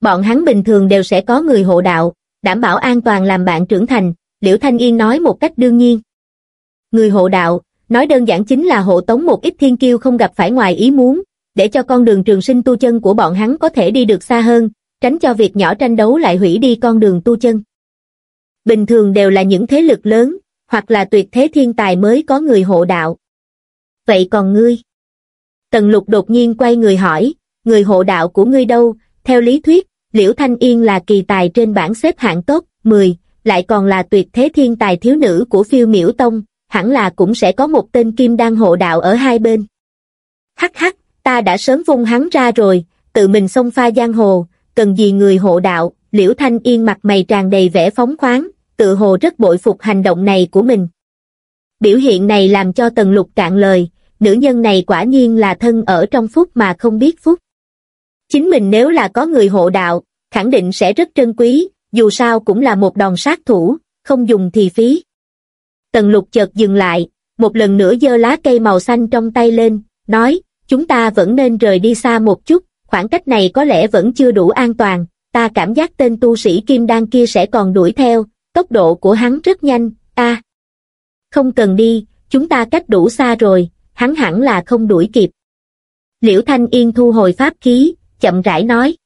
Bọn hắn bình thường đều sẽ có người hộ đạo, đảm bảo an toàn làm bạn trưởng thành, Liễu Thanh Yên nói một cách đương nhiên. Người hộ đạo, nói đơn giản chính là hộ tống một ít thiên kiêu không gặp phải ngoài ý muốn, để cho con đường trường sinh tu chân của bọn hắn có thể đi được xa hơn, tránh cho việc nhỏ tranh đấu lại hủy đi con đường tu chân. Bình thường đều là những thế lực lớn, hoặc là tuyệt thế thiên tài mới có người hộ đạo. Vậy còn ngươi? Tần lục đột nhiên quay người hỏi, người hộ đạo của ngươi đâu? Theo lý thuyết, Liễu Thanh Yên là kỳ tài trên bảng xếp hạng top 10, lại còn là tuyệt thế thiên tài thiếu nữ của phiêu miễu tông, hẳn là cũng sẽ có một tên kim đan hộ đạo ở hai bên. Hắc hắc, ta đã sớm vung hắn ra rồi, tự mình xông pha giang hồ, cần gì người hộ đạo, liễu thanh yên mặt mày tràn đầy vẻ phóng khoáng, tự hồ rất bội phục hành động này của mình. Biểu hiện này làm cho tần lục cạn lời, nữ nhân này quả nhiên là thân ở trong phúc mà không biết phúc. Chính mình nếu là có người hộ đạo, khẳng định sẽ rất trân quý, dù sao cũng là một đòn sát thủ, không dùng thì phí. Tần lục chợt dừng lại, một lần nữa giơ lá cây màu xanh trong tay lên, nói, chúng ta vẫn nên rời đi xa một chút, khoảng cách này có lẽ vẫn chưa đủ an toàn, ta cảm giác tên tu sĩ kim đan kia sẽ còn đuổi theo, tốc độ của hắn rất nhanh, a Không cần đi, chúng ta cách đủ xa rồi, hắn hẳn là không đuổi kịp. Liễu Thanh Yên thu hồi pháp khí, chậm rãi nói.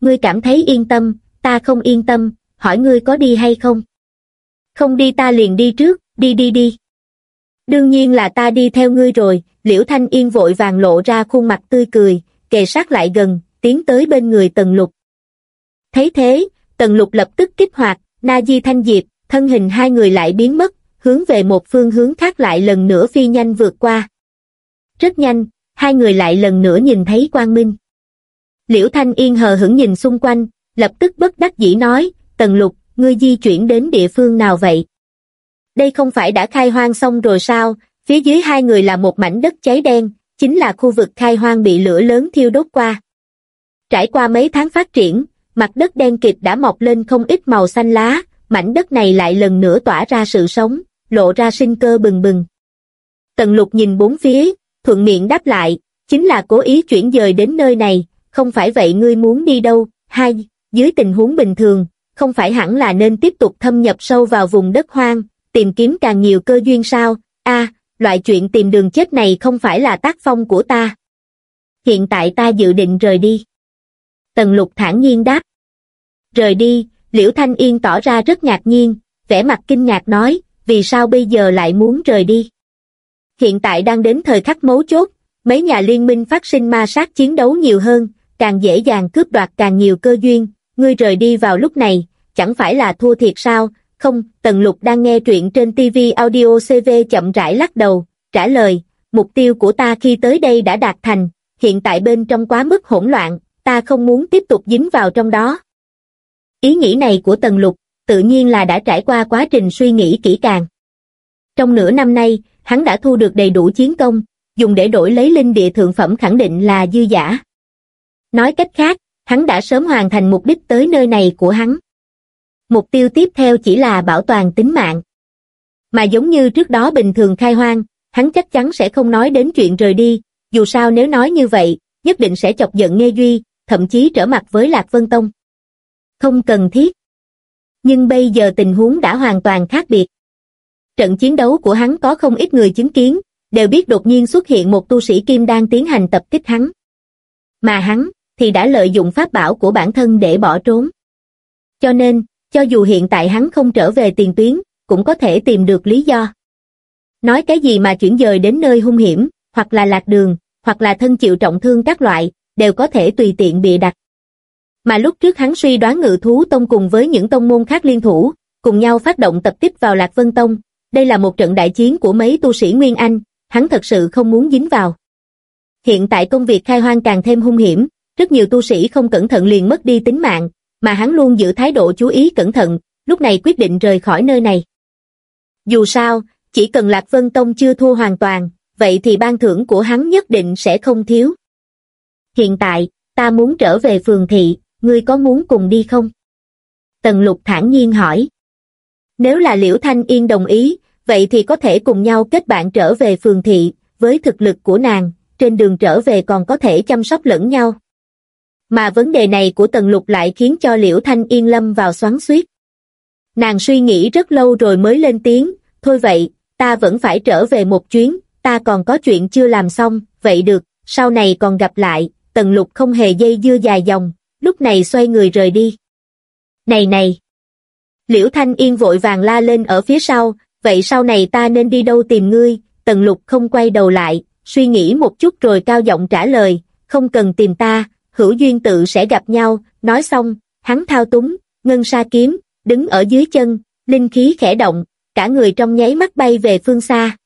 Ngươi cảm thấy yên tâm, ta không yên tâm, hỏi ngươi có đi hay không? Không đi ta liền đi trước, đi đi đi. Đương nhiên là ta đi theo ngươi rồi, Liễu Thanh Yên vội vàng lộ ra khuôn mặt tươi cười, kề sát lại gần, tiến tới bên người Tần Lục. Thấy thế, Tần Lục lập tức kích hoạt, Na Di Thanh Diệp, thân hình hai người lại biến mất, hướng về một phương hướng khác lại lần nữa phi nhanh vượt qua. Rất nhanh, hai người lại lần nữa nhìn thấy quang minh. Liễu Thanh Yên hờ hững nhìn xung quanh, lập tức bất đắc dĩ nói, Tần Lục, ngươi di chuyển đến địa phương nào vậy? Đây không phải đã khai hoang xong rồi sao, phía dưới hai người là một mảnh đất cháy đen, chính là khu vực khai hoang bị lửa lớn thiêu đốt qua. Trải qua mấy tháng phát triển, mặt đất đen kịt đã mọc lên không ít màu xanh lá, mảnh đất này lại lần nữa tỏa ra sự sống, lộ ra sinh cơ bừng bừng. Tần lục nhìn bốn phía, thuận miệng đáp lại, chính là cố ý chuyển dời đến nơi này, không phải vậy ngươi muốn đi đâu, Hay dưới tình huống bình thường, không phải hẳn là nên tiếp tục thâm nhập sâu vào vùng đất hoang, tìm kiếm càng nhiều cơ duyên sao, a loại chuyện tìm đường chết này không phải là tác phong của ta. Hiện tại ta dự định rời đi. Tần lục thản nhiên đáp. Rời đi, Liễu Thanh Yên tỏ ra rất ngạc nhiên, vẻ mặt kinh ngạc nói, vì sao bây giờ lại muốn rời đi. Hiện tại đang đến thời khắc mấu chốt, mấy nhà liên minh phát sinh ma sát chiến đấu nhiều hơn, càng dễ dàng cướp đoạt càng nhiều cơ duyên, ngươi rời đi vào lúc này, chẳng phải là thua thiệt sao, không, Tần Lục đang nghe truyện trên TV audio CV chậm rãi lắc đầu, trả lời, mục tiêu của ta khi tới đây đã đạt thành, hiện tại bên trong quá mức hỗn loạn, ta không muốn tiếp tục dính vào trong đó. Ý nghĩ này của Tần Lục, tự nhiên là đã trải qua quá trình suy nghĩ kỹ càng. Trong nửa năm nay, hắn đã thu được đầy đủ chiến công, dùng để đổi lấy linh địa thượng phẩm khẳng định là dư giả. Nói cách khác, hắn đã sớm hoàn thành mục đích tới nơi này của hắn. Mục tiêu tiếp theo chỉ là bảo toàn tính mạng. Mà giống như trước đó bình thường khai hoang, hắn chắc chắn sẽ không nói đến chuyện rời đi, dù sao nếu nói như vậy, nhất định sẽ chọc giận Nghe Duy, thậm chí trở mặt với Lạc Vân Tông. Không cần thiết. Nhưng bây giờ tình huống đã hoàn toàn khác biệt. Trận chiến đấu của hắn có không ít người chứng kiến, đều biết đột nhiên xuất hiện một tu sĩ kim đang tiến hành tập kích hắn. Mà hắn, thì đã lợi dụng pháp bảo của bản thân để bỏ trốn. Cho nên, cho dù hiện tại hắn không trở về tiền tuyến, cũng có thể tìm được lý do. Nói cái gì mà chuyển dời đến nơi hung hiểm, hoặc là lạc đường, hoặc là thân chịu trọng thương các loại, đều có thể tùy tiện bịa đặt. Mà lúc trước hắn suy đoán ngự thú tông cùng với những tông môn khác liên thủ, cùng nhau phát động tập kích vào Lạc Vân Tông, đây là một trận đại chiến của mấy tu sĩ Nguyên Anh, hắn thật sự không muốn dính vào. Hiện tại công việc khai hoang càng thêm hung hiểm, rất nhiều tu sĩ không cẩn thận liền mất đi tính mạng, mà hắn luôn giữ thái độ chú ý cẩn thận, lúc này quyết định rời khỏi nơi này. Dù sao, chỉ cần Lạc Vân Tông chưa thua hoàn toàn, vậy thì ban thưởng của hắn nhất định sẽ không thiếu. Hiện tại, ta muốn trở về phường thị, ngươi có muốn cùng đi không? Tần lục thản nhiên hỏi. Nếu là Liễu Thanh Yên đồng ý, vậy thì có thể cùng nhau kết bạn trở về phường thị, với thực lực của nàng, trên đường trở về còn có thể chăm sóc lẫn nhau. Mà vấn đề này của Tần Lục lại khiến cho Liễu Thanh Yên lâm vào xoắn xuýt. Nàng suy nghĩ rất lâu rồi mới lên tiếng, thôi vậy, ta vẫn phải trở về một chuyến, ta còn có chuyện chưa làm xong, vậy được, sau này còn gặp lại, Tần Lục không hề dây dưa dài dòng, lúc này xoay người rời đi. Này này! Liễu Thanh Yên vội vàng la lên ở phía sau, vậy sau này ta nên đi đâu tìm ngươi, Tần Lục không quay đầu lại, suy nghĩ một chút rồi cao giọng trả lời, không cần tìm ta, hữu duyên tự sẽ gặp nhau, nói xong, hắn thao túng, ngân sa kiếm, đứng ở dưới chân, linh khí khẽ động, cả người trong nháy mắt bay về phương xa.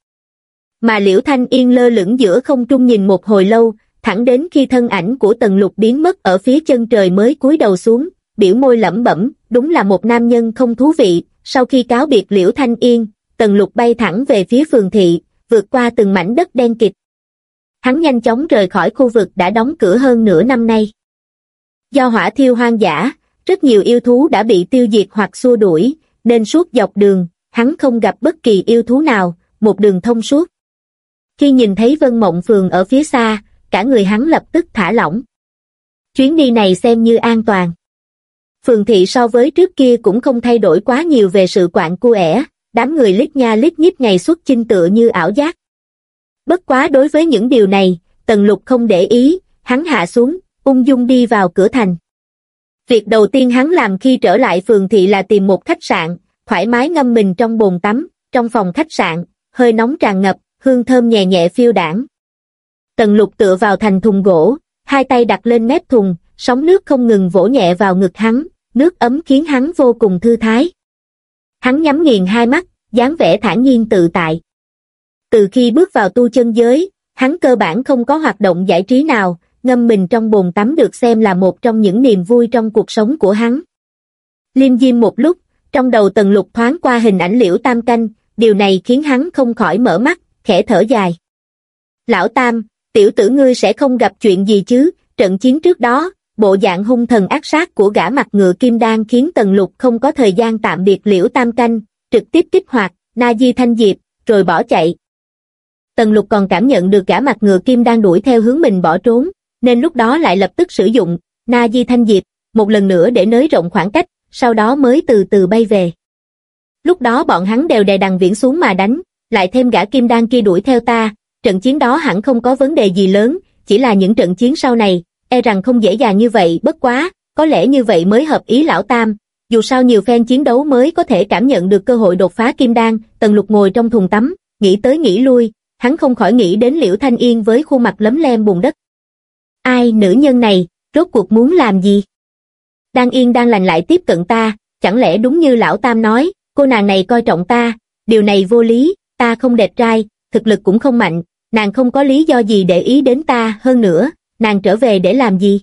Mà Liễu Thanh Yên lơ lửng giữa không trung nhìn một hồi lâu, thẳng đến khi thân ảnh của Tần Lục biến mất ở phía chân trời mới cúi đầu xuống, biểu môi lẩm bẩm, đúng là một nam nhân không thú vị, sau khi cáo biệt Liễu Thanh Yên, Tần Lục bay thẳng về phía phường thị, vượt qua từng mảnh đất đen kịt. Hắn nhanh chóng rời khỏi khu vực đã đóng cửa hơn nửa năm nay. Do hỏa thiêu hoang dã, rất nhiều yêu thú đã bị tiêu diệt hoặc xua đuổi, nên suốt dọc đường, hắn không gặp bất kỳ yêu thú nào, một đường thông suốt. Khi nhìn thấy Vân Mộng Phường ở phía xa, cả người hắn lập tức thả lỏng. Chuyến đi này xem như an toàn. Phường thị so với trước kia cũng không thay đổi quá nhiều về sự quạng cu ẻ, đám người lít nha lít nhít ngày xuất chinh tựa như ảo giác. Bất quá đối với những điều này, Tần Lục không để ý, hắn hạ xuống, ung dung đi vào cửa thành. Việc đầu tiên hắn làm khi trở lại phường thị là tìm một khách sạn, thoải mái ngâm mình trong bồn tắm, trong phòng khách sạn, hơi nóng tràn ngập, hương thơm nhẹ nhẹ phiêu đảng. Tần lục tựa vào thành thùng gỗ, hai tay đặt lên mép thùng, sóng nước không ngừng vỗ nhẹ vào ngực hắn, nước ấm khiến hắn vô cùng thư thái. Hắn nhắm nghiền hai mắt, dáng vẻ thản nhiên tự tại. Từ khi bước vào tu chân giới, hắn cơ bản không có hoạt động giải trí nào, ngâm mình trong bồn tắm được xem là một trong những niềm vui trong cuộc sống của hắn. Liêm diêm một lúc, trong đầu tần lục thoáng qua hình ảnh liễu tam canh, điều này khiến hắn không khỏi mở mắt, khẽ thở dài. Lão Tam, tiểu tử ngươi sẽ không gặp chuyện gì chứ, trận chiến trước đó, bộ dạng hung thần ác sát của gã mặt ngựa kim đan khiến tần lục không có thời gian tạm biệt liễu tam canh, trực tiếp kích hoạt, na di thanh diệp, rồi bỏ chạy. Tần lục còn cảm nhận được gã mặt ngựa kim đang đuổi theo hướng mình bỏ trốn, nên lúc đó lại lập tức sử dụng, na di thanh diệp, một lần nữa để nới rộng khoảng cách, sau đó mới từ từ bay về. Lúc đó bọn hắn đều đè đằng viễn xuống mà đánh, lại thêm gã kim đan kia đuổi theo ta, trận chiến đó hẳn không có vấn đề gì lớn, chỉ là những trận chiến sau này, e rằng không dễ dàng như vậy, bất quá, có lẽ như vậy mới hợp ý lão tam, dù sao nhiều phen chiến đấu mới có thể cảm nhận được cơ hội đột phá kim đan, tần lục ngồi trong thùng tắm, nghĩ tới nghĩ lui, hắn không khỏi nghĩ đến liễu thanh yên với khuôn mặt lấm lem bùn đất. Ai nữ nhân này, rốt cuộc muốn làm gì? Đang yên đang lành lại tiếp cận ta, chẳng lẽ đúng như lão tam nói, cô nàng này coi trọng ta, điều này vô lý, ta không đẹp trai, thực lực cũng không mạnh, nàng không có lý do gì để ý đến ta hơn nữa, nàng trở về để làm gì?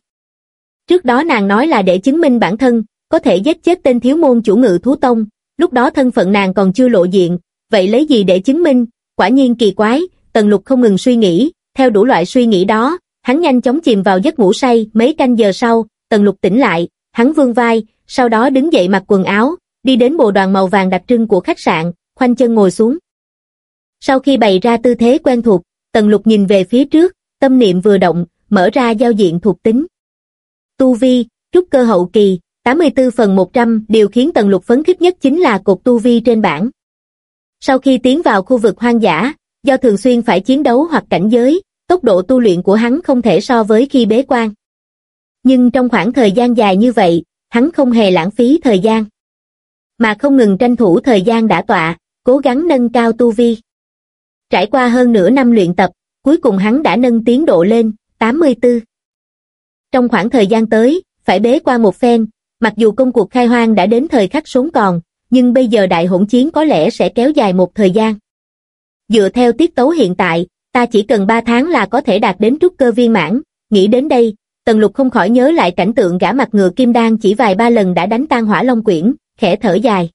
Trước đó nàng nói là để chứng minh bản thân, có thể giết chết tên thiếu môn chủ ngự thú tông, lúc đó thân phận nàng còn chưa lộ diện, vậy lấy gì để chứng minh? Quả nhiên kỳ quái, Tần Lục không ngừng suy nghĩ, theo đủ loại suy nghĩ đó, hắn nhanh chóng chìm vào giấc ngủ say, mấy canh giờ sau, Tần Lục tỉnh lại, hắn vươn vai, sau đó đứng dậy mặc quần áo, đi đến bộ đoàn màu vàng đặc trưng của khách sạn, khoanh chân ngồi xuống. Sau khi bày ra tư thế quen thuộc, Tần Lục nhìn về phía trước, tâm niệm vừa động, mở ra giao diện thuộc tính. Tu Vi, trúc cơ hậu kỳ, 84 phần 100, điều khiến Tần Lục phấn khích nhất chính là cột Tu Vi trên bảng. Sau khi tiến vào khu vực hoang dã, do thường xuyên phải chiến đấu hoặc cảnh giới, tốc độ tu luyện của hắn không thể so với khi bế quan. Nhưng trong khoảng thời gian dài như vậy, hắn không hề lãng phí thời gian. Mà không ngừng tranh thủ thời gian đã tọa, cố gắng nâng cao tu vi. Trải qua hơn nửa năm luyện tập, cuối cùng hắn đã nâng tiến độ lên, 84. Trong khoảng thời gian tới, phải bế qua một phen, mặc dù công cuộc khai hoang đã đến thời khắc sống còn, nhưng bây giờ đại hỗn chiến có lẽ sẽ kéo dài một thời gian. Dựa theo tiết tấu hiện tại, ta chỉ cần 3 tháng là có thể đạt đến trúc cơ viên mãn, nghĩ đến đây, Tần Lục không khỏi nhớ lại cảnh tượng gã mặt ngựa kim đan chỉ vài ba lần đã đánh tan hỏa long quyển, khẽ thở dài.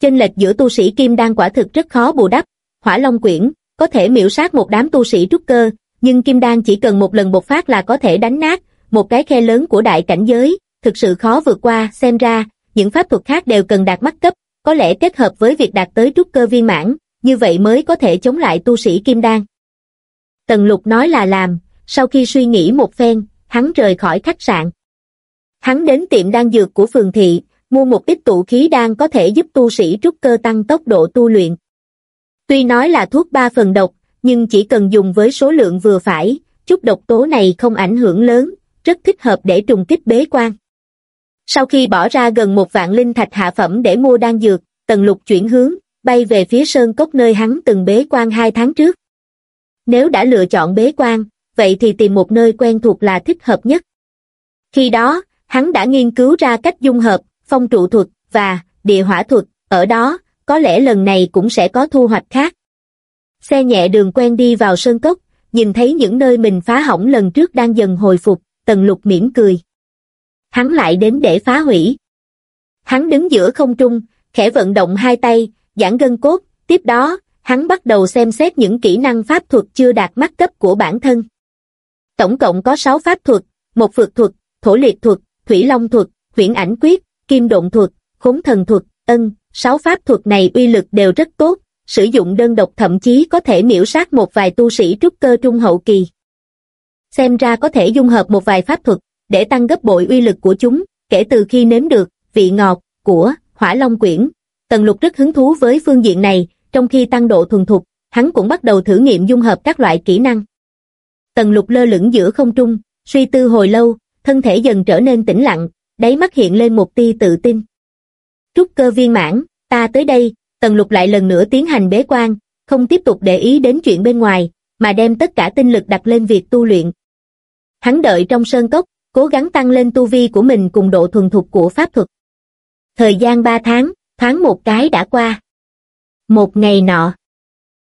Chênh lệch giữa tu sĩ kim đan quả thực rất khó bù đắp, hỏa long quyển, có thể miễu sát một đám tu sĩ trúc cơ, nhưng kim đan chỉ cần một lần bộc phát là có thể đánh nát, một cái khe lớn của đại cảnh giới, thực sự khó vượt qua, xem ra, những pháp thuật khác đều cần đạt mắt cấp, có lẽ kết hợp với việc đạt tới trúc cơ viên mãn, như vậy mới có thể chống lại tu sĩ kim đan. Tần lục nói là làm, sau khi suy nghĩ một phen, hắn rời khỏi khách sạn. Hắn đến tiệm đan dược của phường thị, mua một ít tụ khí đan có thể giúp tu sĩ trúc cơ tăng tốc độ tu luyện. Tuy nói là thuốc ba phần độc, nhưng chỉ cần dùng với số lượng vừa phải, chút độc tố này không ảnh hưởng lớn, rất thích hợp để trùng kích bế quan. Sau khi bỏ ra gần một vạn linh thạch hạ phẩm để mua đan dược, tần lục chuyển hướng, bay về phía sơn cốc nơi hắn từng bế quan hai tháng trước. Nếu đã lựa chọn bế quan, vậy thì tìm một nơi quen thuộc là thích hợp nhất. Khi đó, hắn đã nghiên cứu ra cách dung hợp, phong trụ thuật, và địa hỏa thuật, ở đó, có lẽ lần này cũng sẽ có thu hoạch khác. Xe nhẹ đường quen đi vào sơn cốc, nhìn thấy những nơi mình phá hỏng lần trước đang dần hồi phục, tần lục mỉm cười. Hắn lại đến để phá hủy. Hắn đứng giữa không trung, khẽ vận động hai tay, giãn gân cốt, tiếp đó, hắn bắt đầu xem xét những kỹ năng pháp thuật chưa đạt mắt cấp của bản thân. Tổng cộng có 6 pháp thuật, một phượt thuật, thổ liệt thuật, thủy long thuật, huyễn ảnh quyết, kim độn thuật, khốn thần thuật, ân, 6 pháp thuật này uy lực đều rất tốt, sử dụng đơn độc thậm chí có thể miễu sát một vài tu sĩ trúc cơ trung hậu kỳ. Xem ra có thể dung hợp một vài pháp thuật, để tăng gấp bội uy lực của chúng, kể từ khi nếm được vị ngọt của hỏa long quyển. Tần lục rất hứng thú với phương diện này, trong khi tăng độ thuần thục, hắn cũng bắt đầu thử nghiệm dung hợp các loại kỹ năng. Tần lục lơ lửng giữa không trung, suy tư hồi lâu, thân thể dần trở nên tĩnh lặng, đáy mắt hiện lên một tia tự tin. Trúc cơ viên mãn, ta tới đây, tần lục lại lần nữa tiến hành bế quan, không tiếp tục để ý đến chuyện bên ngoài, mà đem tất cả tinh lực đặt lên việc tu luyện. Hắn đợi trong sơn cốc, cố gắng tăng lên tu vi của mình cùng độ thuần thục của pháp thuật. Thời gian 3 tháng, thoáng một cái đã qua. Một ngày nọ.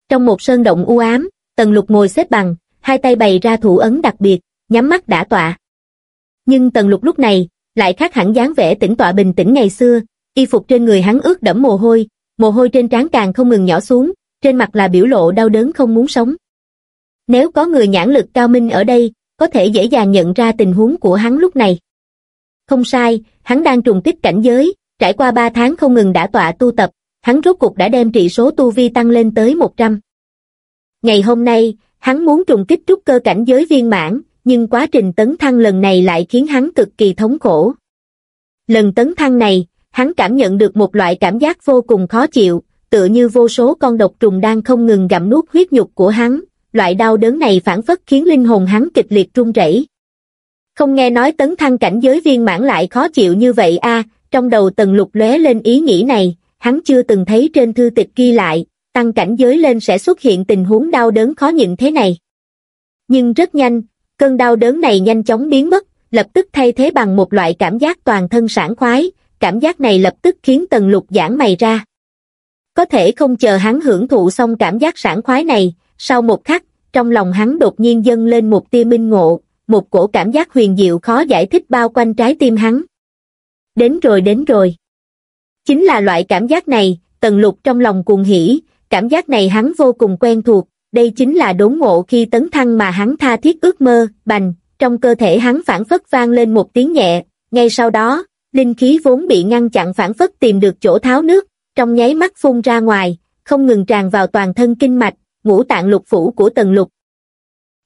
Trong một sơn động u ám, Tần Lục ngồi xếp bằng, hai tay bày ra thủ ấn đặc biệt, nhắm mắt đã tọa. Nhưng Tần Lục lúc này, lại khác hẳn dáng vẻ tĩnh tọa bình tĩnh ngày xưa, y phục trên người hắn ướt đẫm mồ hôi, mồ hôi trên trán càng không ngừng nhỏ xuống, trên mặt là biểu lộ đau đớn không muốn sống. Nếu có người nhãn lực cao minh ở đây, có thể dễ dàng nhận ra tình huống của hắn lúc này. Không sai, hắn đang trùng kích cảnh giới, trải qua 3 tháng không ngừng đã tọa tu tập, hắn rốt cục đã đem trị số tu vi tăng lên tới 100. Ngày hôm nay, hắn muốn trùng kích trúc cơ cảnh giới viên mãn, nhưng quá trình tấn thăng lần này lại khiến hắn cực kỳ thống khổ. Lần tấn thăng này, hắn cảm nhận được một loại cảm giác vô cùng khó chịu, tựa như vô số con độc trùng đang không ngừng gặm nuốt huyết nhục của hắn, loại đau đớn này phản phất khiến linh hồn hắn kịch liệt run rẩy. Không nghe nói tấn thăng cảnh giới viên mãn lại khó chịu như vậy a, trong đầu tần lục lóe lên ý nghĩ này, hắn chưa từng thấy trên thư tịch ghi lại, tăng cảnh giới lên sẽ xuất hiện tình huống đau đớn khó nhịn thế này. Nhưng rất nhanh, cơn đau đớn này nhanh chóng biến mất, lập tức thay thế bằng một loại cảm giác toàn thân sảng khoái, cảm giác này lập tức khiến tần lục giãn mày ra. Có thể không chờ hắn hưởng thụ xong cảm giác sảng khoái này, sau một khắc, trong lòng hắn đột nhiên dâng lên một tia minh ngộ, một cổ cảm giác huyền diệu khó giải thích bao quanh trái tim hắn. Đến rồi đến rồi. Chính là loại cảm giác này, tần lục trong lòng cuồng hỉ, cảm giác này hắn vô cùng quen thuộc, đây chính là đốn ngộ khi tấn thăng mà hắn tha thiết ước mơ, bành, trong cơ thể hắn phản phất vang lên một tiếng nhẹ, ngay sau đó, linh khí vốn bị ngăn chặn phản phất tìm được chỗ tháo nước, trong nháy mắt phun ra ngoài, không ngừng tràn vào toàn thân kinh mạch, ngũ tạng lục phủ của tần lục.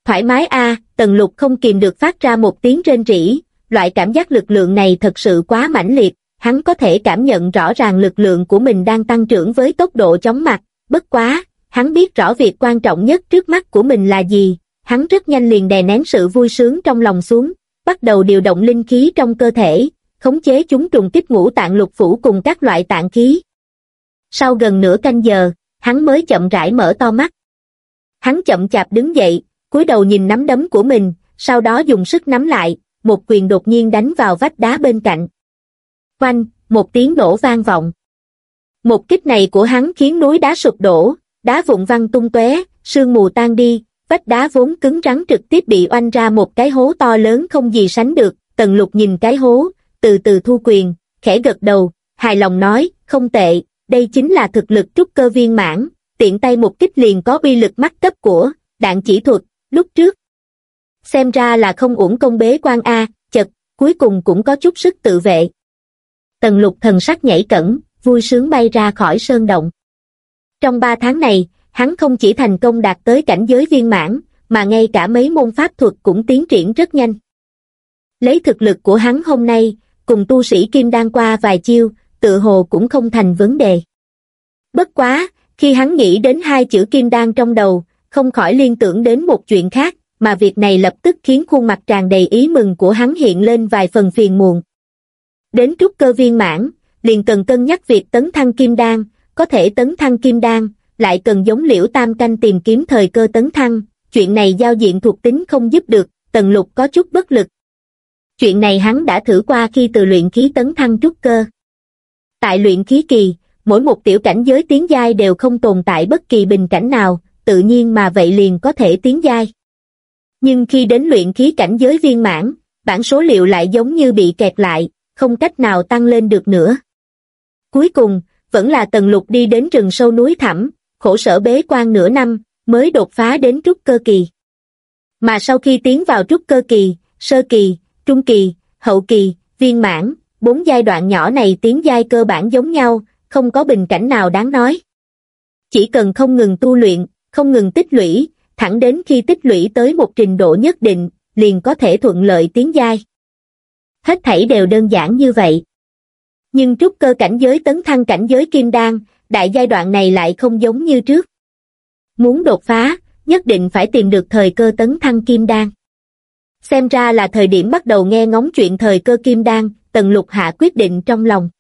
Thoải mái a, tần lục không kìm được phát ra một tiếng rên rỉ, loại cảm giác lực lượng này thật sự quá mãnh liệt, hắn có thể cảm nhận rõ ràng lực lượng của mình đang tăng trưởng với tốc độ chóng mặt, bất quá, hắn biết rõ việc quan trọng nhất trước mắt của mình là gì, hắn rất nhanh liền đè nén sự vui sướng trong lòng xuống, bắt đầu điều động linh khí trong cơ thể, khống chế chúng trùng kích ngũ tạng lục phủ cùng các loại tạng khí. Sau gần nửa canh giờ, hắn mới chậm rãi mở to mắt. Hắn chậm chạp đứng dậy, cúi đầu nhìn nắm đấm của mình, sau đó dùng sức nắm lại, một quyền đột nhiên đánh vào vách đá bên cạnh. Quanh, một tiếng nổ vang vọng. Một kích này của hắn khiến núi đá sụp đổ, đá vụn văng tung tóe, sương mù tan đi, vách đá vốn cứng rắn trực tiếp bị oanh ra một cái hố to lớn không gì sánh được, tần lục nhìn cái hố, từ từ thu quyền, khẽ gật đầu, hài lòng nói, không tệ, đây chính là thực lực trúc cơ viên mãn, tiện tay một kích liền có bi lực mắt cấp của, đạn chỉ thuật, lúc trước. Xem ra là không uổng công bế quan A, chật, cuối cùng cũng có chút sức tự vệ. Tần lục thần sắc nhảy cẩn, vui sướng bay ra khỏi sơn động. Trong ba tháng này, hắn không chỉ thành công đạt tới cảnh giới viên mãn, mà ngay cả mấy môn pháp thuật cũng tiến triển rất nhanh. Lấy thực lực của hắn hôm nay, cùng tu sĩ Kim Đan qua vài chiêu, tự hồ cũng không thành vấn đề. Bất quá, khi hắn nghĩ đến hai chữ Kim Đan trong đầu, không khỏi liên tưởng đến một chuyện khác, mà việc này lập tức khiến khuôn mặt tràn đầy ý mừng của hắn hiện lên vài phần phiền muộn. Đến trúc cơ viên mãn, liền cần cân nhắc việc tấn thăng Kim Đan, có thể tấn thăng Kim Đan, lại cần giống liễu tam canh tìm kiếm thời cơ tấn thăng, chuyện này giao diện thuộc tính không giúp được, tần lục có chút bất lực. Chuyện này hắn đã thử qua khi từ luyện khí tấn thăng trúc cơ. Tại luyện khí kỳ, mỗi một tiểu cảnh giới tiến giai đều không tồn tại bất kỳ bình cảnh nào, tự nhiên mà vậy liền có thể tiến giai. Nhưng khi đến luyện khí cảnh giới viên mãn, bản số liệu lại giống như bị kẹt lại, không cách nào tăng lên được nữa. Cuối cùng, vẫn là tần lục đi đến rừng sâu núi thẳm, khổ sở bế quan nửa năm, mới đột phá đến trúc cơ kỳ. Mà sau khi tiến vào trúc cơ kỳ, sơ kỳ, trung kỳ, hậu kỳ, viên mãn, bốn giai đoạn nhỏ này tiến giai cơ bản giống nhau, không có bình cảnh nào đáng nói. Chỉ cần không ngừng tu luyện, không ngừng tích lũy, thẳng đến khi tích lũy tới một trình độ nhất định, liền có thể thuận lợi tiến giai. Hết thảy đều đơn giản như vậy. Nhưng trúc cơ cảnh giới tấn thăng cảnh giới kim đan, đại giai đoạn này lại không giống như trước. Muốn đột phá, nhất định phải tìm được thời cơ tấn thăng kim đan. Xem ra là thời điểm bắt đầu nghe ngóng chuyện thời cơ kim đan, tần lục hạ quyết định trong lòng.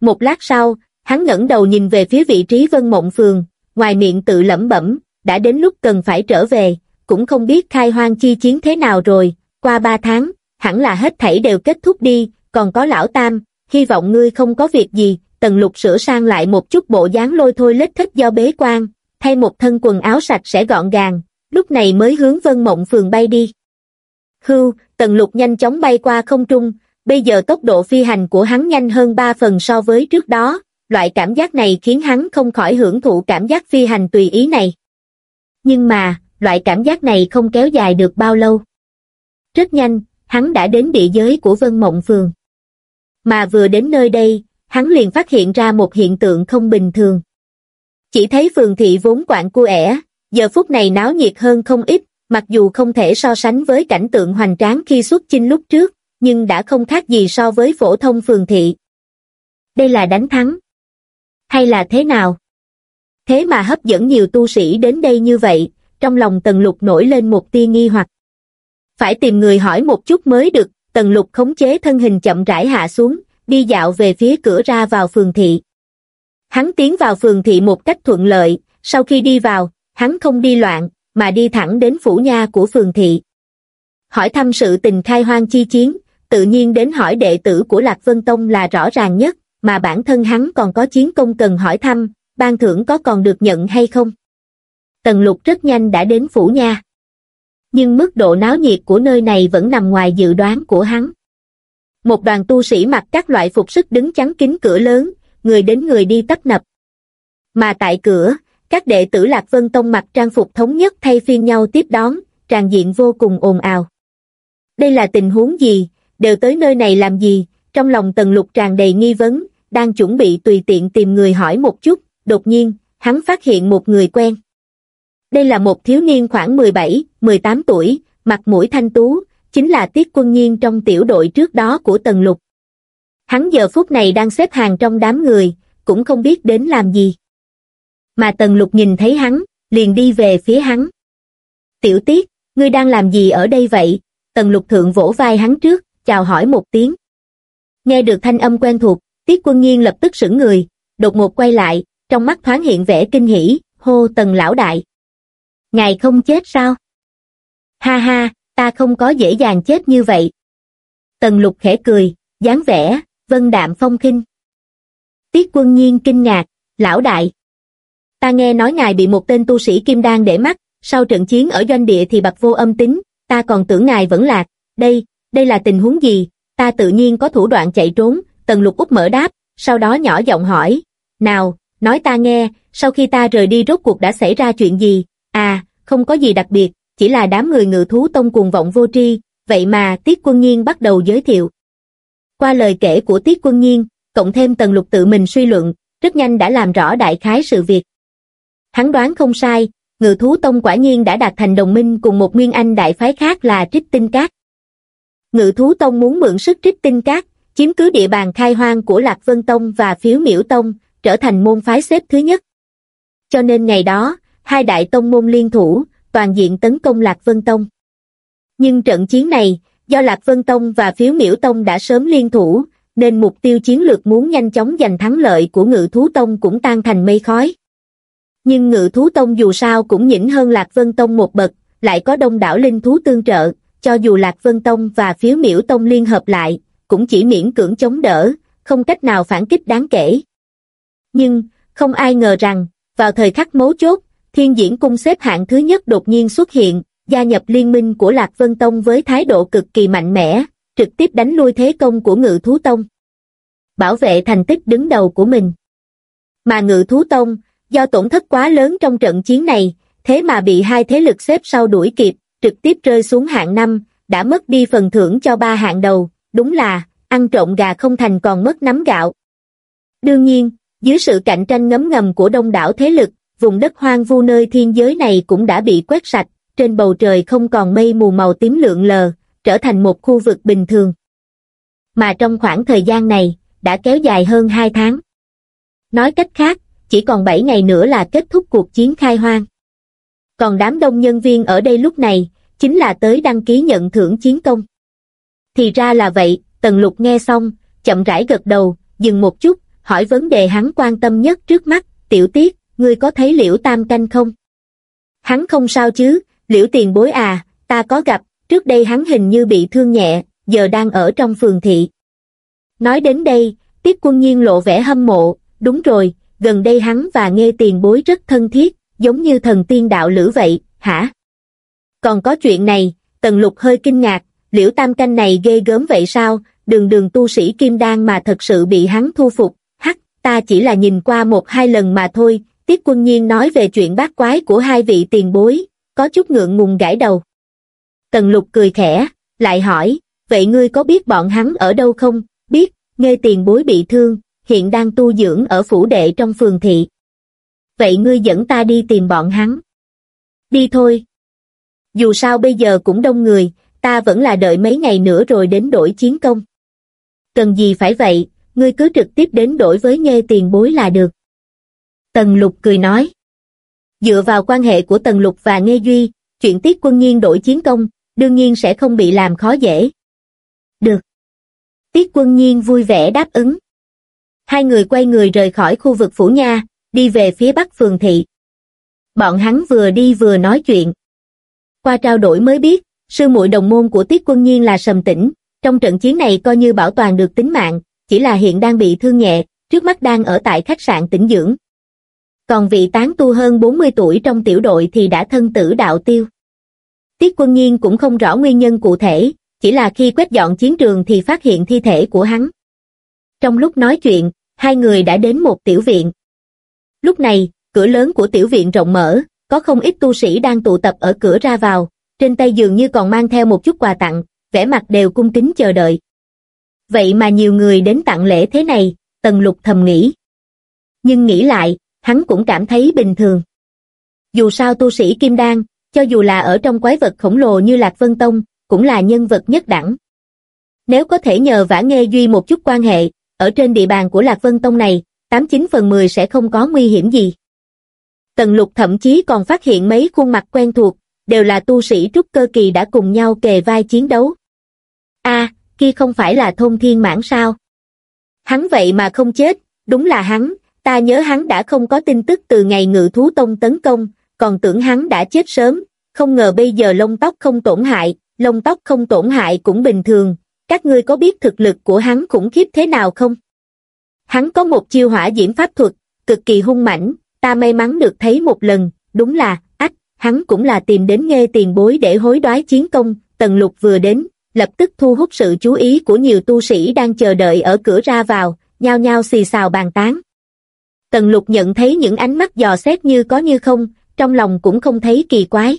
Một lát sau, hắn ngẩng đầu nhìn về phía vị trí vân mộng phường, ngoài miệng tự lẩm bẩm, đã đến lúc cần phải trở về, cũng không biết khai hoang chi chiến thế nào rồi, qua ba tháng, hẳn là hết thảy đều kết thúc đi, còn có lão tam, hy vọng ngươi không có việc gì, tần lục sửa sang lại một chút bộ dáng lôi thôi lết thích do bế quan, thay một thân quần áo sạch sẽ gọn gàng, lúc này mới hướng vân mộng phường bay đi. Hưu, tần lục nhanh chóng bay qua không trung, bây giờ tốc độ phi hành của hắn nhanh hơn ba phần so với trước đó, loại cảm giác này khiến hắn không khỏi hưởng thụ cảm giác phi hành tùy ý này. Nhưng mà, loại cảm giác này không kéo dài được bao lâu. Rất nhanh, hắn đã đến địa giới của Vân Mộng Phường. Mà vừa đến nơi đây, hắn liền phát hiện ra một hiện tượng không bình thường. Chỉ thấy phường thị vốn quạng cu ẻ, giờ phút này náo nhiệt hơn không ít, mặc dù không thể so sánh với cảnh tượng hoành tráng khi xuất chinh lúc trước, nhưng đã không khác gì so với phổ thông phường thị. Đây là đánh thắng. Hay là thế nào? Thế mà hấp dẫn nhiều tu sĩ đến đây như vậy, trong lòng Tần Lục nổi lên một tia nghi hoặc. Phải tìm người hỏi một chút mới được, Tần Lục khống chế thân hình chậm rãi hạ xuống, đi dạo về phía cửa ra vào phường thị. Hắn tiến vào phường thị một cách thuận lợi, sau khi đi vào, hắn không đi loạn, mà đi thẳng đến phủ nha của phường thị. Hỏi thăm sự tình khai hoang chi chiến, tự nhiên đến hỏi đệ tử của Lạc Vân Tông là rõ ràng nhất, mà bản thân hắn còn có chiến công cần hỏi thăm, ban thưởng có còn được nhận hay không. Tần lục rất nhanh đã đến phủ nha. Nhưng mức độ náo nhiệt của nơi này vẫn nằm ngoài dự đoán của hắn. Một đoàn tu sĩ mặc các loại phục sức đứng chắn kín cửa lớn, người đến người đi tấp nập. Mà tại cửa, các đệ tử Lạc Vân Tông mặc trang phục thống nhất thay phiên nhau tiếp đón, tràn diện vô cùng ồn ào. Đây là tình huống gì, đều tới nơi này làm gì, trong lòng tần lục tràn đầy nghi vấn, đang chuẩn bị tùy tiện tìm người hỏi một chút, đột nhiên, hắn phát hiện một người quen. Đây là một thiếu niên khoảng 17, 18 tuổi, mặt mũi thanh tú, chính là Tiết Quân Nhiên trong tiểu đội trước đó của Tần Lục. Hắn giờ phút này đang xếp hàng trong đám người, cũng không biết đến làm gì. Mà Tần Lục nhìn thấy hắn, liền đi về phía hắn. Tiểu Tiết, ngươi đang làm gì ở đây vậy? Tần Lục thượng vỗ vai hắn trước, chào hỏi một tiếng. Nghe được thanh âm quen thuộc, Tiết Quân Nhiên lập tức sững người, đột ngột quay lại, trong mắt thoáng hiện vẻ kinh hỉ, hô Tần lão đại. Ngài không chết sao? Ha ha, ta không có dễ dàng chết như vậy. Tần lục khẽ cười, dáng vẻ, vân đạm phong khinh. Tiết quân nhiên kinh ngạc, lão đại. Ta nghe nói ngài bị một tên tu sĩ kim đan để mắt, sau trận chiến ở doanh địa thì bạc vô âm tính, ta còn tưởng ngài vẫn lạc, đây, đây là tình huống gì, ta tự nhiên có thủ đoạn chạy trốn, tần lục út mở đáp, sau đó nhỏ giọng hỏi, nào, nói ta nghe, sau khi ta rời đi rốt cuộc đã xảy ra chuyện gì, à, không có gì đặc biệt, chỉ là đám người ngự thú tông cuồng vọng vô tri, vậy mà Tiết Quân Nhiên bắt đầu giới thiệu. Qua lời kể của Tiết Quân Nhiên, cộng thêm tần lục tự mình suy luận, rất nhanh đã làm rõ đại khái sự việc. Hắn đoán không sai, ngự thú tông quả nhiên đã đạt thành đồng minh cùng một nguyên anh đại phái khác là Trích Tinh Cát. Ngự thú tông muốn mượn sức Trích Tinh Cát, chiếm cứ địa bàn khai hoang của Lạc Vân Tông và phiếu miễu tông, trở thành môn phái xếp thứ nhất. Cho nên ngày đó, hai đại tông môn liên thủ, toàn diện tấn công Lạc Vân Tông. Nhưng trận chiến này, do Lạc Vân Tông và phiếu miễu tông đã sớm liên thủ, nên mục tiêu chiến lược muốn nhanh chóng giành thắng lợi của ngự thú tông cũng tan thành mây khói. Nhưng ngự thú tông dù sao cũng nhỉnh hơn Lạc Vân Tông một bậc, lại có đông đảo linh thú tương trợ, cho dù Lạc Vân Tông và phiếu miễu tông liên hợp lại, cũng chỉ miễn cưỡng chống đỡ, không cách nào phản kích đáng kể. Nhưng, không ai ngờ rằng, vào thời khắc mấu chốt, thiên diễn cung xếp hạng thứ nhất đột nhiên xuất hiện, gia nhập liên minh của Lạc Vân Tông với thái độ cực kỳ mạnh mẽ, trực tiếp đánh lui thế công của Ngự Thú Tông. Bảo vệ thành tích đứng đầu của mình. Mà Ngự Thú Tông, do tổn thất quá lớn trong trận chiến này, thế mà bị hai thế lực xếp sau đuổi kịp, trực tiếp rơi xuống hạng năm, đã mất đi phần thưởng cho ba hạng đầu, đúng là, ăn trộm gà không thành còn mất nắm gạo. Đương nhiên, dưới sự cạnh tranh ngấm ngầm của đông đảo thế lực, vùng đất hoang vu nơi thiên giới này cũng đã bị quét sạch, trên bầu trời không còn mây mù màu tím lượn lờ, trở thành một khu vực bình thường. Mà trong khoảng thời gian này, đã kéo dài hơn 2 tháng. Nói cách khác, chỉ còn 7 ngày nữa là kết thúc cuộc chiến khai hoang. Còn đám đông nhân viên ở đây lúc này, chính là tới đăng ký nhận thưởng chiến công. Thì ra là vậy, Tần Lục nghe xong, chậm rãi gật đầu, dừng một chút, hỏi vấn đề hắn quan tâm nhất trước mắt, tiểu tiết, ngươi có thấy liễu tam canh không? Hắn không sao chứ, liễu tiền bối à, ta có gặp, trước đây hắn hình như bị thương nhẹ, giờ đang ở trong phường thị. Nói đến đây, tiết quân nhiên lộ vẻ hâm mộ, đúng rồi, gần đây hắn và nghe tiền bối rất thân thiết, giống như thần tiên đạo lữ vậy, hả? Còn có chuyện này, tần lục hơi kinh ngạc, liễu tam canh này ghê gớm vậy sao, đường đường tu sĩ kim đan mà thật sự bị hắn thu phục, hắc, ta chỉ là nhìn qua một hai lần mà thôi, tiết quân nhiên nói về chuyện bát quái của hai vị tiền bối, có chút ngượng ngùng gãi đầu. Tần lục cười khẽ, lại hỏi, vậy ngươi có biết bọn hắn ở đâu không? Biết, nghe tiền bối bị thương, hiện đang tu dưỡng ở phủ đệ trong phường thị. Vậy ngươi dẫn ta đi tìm bọn hắn. Đi thôi. Dù sao bây giờ cũng đông người, ta vẫn là đợi mấy ngày nữa rồi đến đổi chiến công. Cần gì phải vậy, ngươi cứ trực tiếp đến đổi với nghe tiền bối là được. Tần lục cười nói. Dựa vào quan hệ của Tần lục và nghe duy, chuyện tiết quân nhiên đổi chiến công, đương nhiên sẽ không bị làm khó dễ. Được. Tiết quân nhiên vui vẻ đáp ứng. Hai người quay người rời khỏi khu vực phủ nha, đi về phía bắc phường thị. Bọn hắn vừa đi vừa nói chuyện. Qua trao đổi mới biết, sư muội đồng môn của Tiết Quân Nhiên là Sầm Tĩnh, trong trận chiến này coi như bảo toàn được tính mạng, chỉ là hiện đang bị thương nhẹ, trước mắt đang ở tại khách sạn tĩnh dưỡng. Còn vị tán tu hơn 40 tuổi trong tiểu đội thì đã thân tử đạo tiêu. Tiết Quân Nhiên cũng không rõ nguyên nhân cụ thể, chỉ là khi quét dọn chiến trường thì phát hiện thi thể của hắn. Trong lúc nói chuyện, hai người đã đến một tiểu viện. Lúc này, cửa lớn của tiểu viện rộng mở, có không ít tu sĩ đang tụ tập ở cửa ra vào, trên tay dường như còn mang theo một chút quà tặng, vẻ mặt đều cung kính chờ đợi. Vậy mà nhiều người đến tặng lễ thế này, Tần Lục thầm nghĩ. Nhưng nghĩ lại, hắn cũng cảm thấy bình thường. Dù sao tu sĩ Kim Đan, cho dù là ở trong quái vật khổng lồ như Lạc Vân Tông, cũng là nhân vật nhất đẳng. Nếu có thể nhờ vả nghe Duy một chút quan hệ, ở trên địa bàn của Lạc Vân Tông này, 89 phần 10 sẽ không có nguy hiểm gì. Tần lục thậm chí còn phát hiện mấy khuôn mặt quen thuộc, đều là tu sĩ trúc cơ kỳ đã cùng nhau kề vai chiến đấu. a kia không phải là thôn thiên mãn sao? Hắn vậy mà không chết, đúng là hắn, ta nhớ hắn đã không có tin tức từ ngày ngự thú tông tấn công, còn tưởng hắn đã chết sớm, không ngờ bây giờ lông tóc không tổn hại, lông tóc không tổn hại cũng bình thường, các ngươi có biết thực lực của hắn khủng khiếp thế nào không? Hắn có một chiêu hỏa diễm pháp thuật, cực kỳ hung mãnh, ta may mắn được thấy một lần, đúng là, ách, hắn cũng là tìm đến nghe tiền bối để hối đoái chiến công, tần lục vừa đến, lập tức thu hút sự chú ý của nhiều tu sĩ đang chờ đợi ở cửa ra vào, nhao nhao xì xào bàn tán. Tần lục nhận thấy những ánh mắt dò xét như có như không, trong lòng cũng không thấy kỳ quái.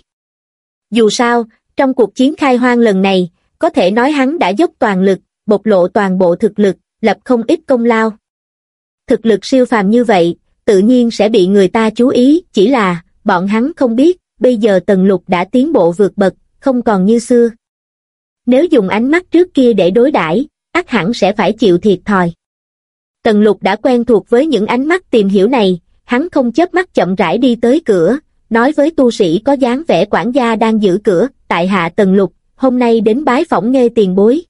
Dù sao, trong cuộc chiến khai hoang lần này, có thể nói hắn đã dốc toàn lực, bộc lộ toàn bộ thực lực, lập không ít công lao. Thực lực siêu phàm như vậy, tự nhiên sẽ bị người ta chú ý, chỉ là, bọn hắn không biết, bây giờ tần lục đã tiến bộ vượt bậc, không còn như xưa. Nếu dùng ánh mắt trước kia để đối đãi, ắt hẳn sẽ phải chịu thiệt thòi. Tần lục đã quen thuộc với những ánh mắt tìm hiểu này, hắn không chớp mắt chậm rãi đi tới cửa, nói với tu sĩ có dáng vẻ quản gia đang giữ cửa, tại hạ tần lục, hôm nay đến bái phỏng nghe tiền bối.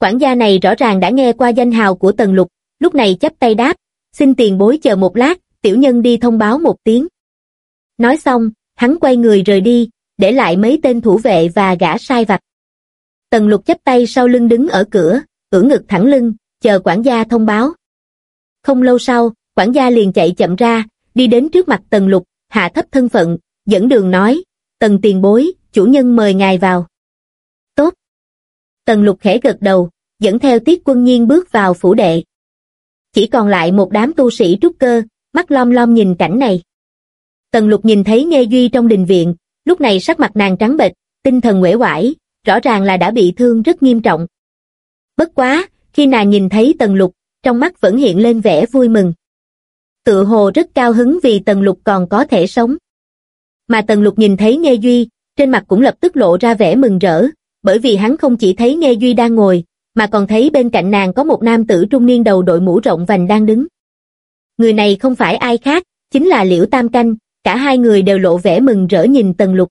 Quản gia này rõ ràng đã nghe qua danh hào của tần lục, lúc này chấp tay đáp, xin tiền bối chờ một lát, tiểu nhân đi thông báo một tiếng. Nói xong, hắn quay người rời đi, để lại mấy tên thủ vệ và gã sai vặt. Tần lục chấp tay sau lưng đứng ở cửa, ưỡn ngực thẳng lưng, chờ quản gia thông báo. Không lâu sau, quản gia liền chạy chậm ra, đi đến trước mặt tần lục, hạ thấp thân phận, dẫn đường nói, tần tiền bối, chủ nhân mời ngài vào. Tốt. Tần lục khẽ gật đầu, dẫn theo tiết quân nhiên bước vào phủ đệ. Chỉ còn lại một đám tu sĩ trúc cơ, mắt lom lom nhìn cảnh này. Tần lục nhìn thấy Nghe Duy trong đình viện, lúc này sắc mặt nàng trắng bệch, tinh thần uể oải, rõ ràng là đã bị thương rất nghiêm trọng. Bất quá, khi nàng nhìn thấy Tần lục, trong mắt vẫn hiện lên vẻ vui mừng. Tự hồ rất cao hứng vì Tần lục còn có thể sống. Mà Tần lục nhìn thấy Nghe Duy, trên mặt cũng lập tức lộ ra vẻ mừng rỡ, bởi vì hắn không chỉ thấy Nghe Duy đang ngồi, mà còn thấy bên cạnh nàng có một nam tử trung niên đầu đội mũ rộng vành đang đứng. Người này không phải ai khác, chính là Liễu Tam Canh, cả hai người đều lộ vẻ mừng rỡ nhìn Tần Lục.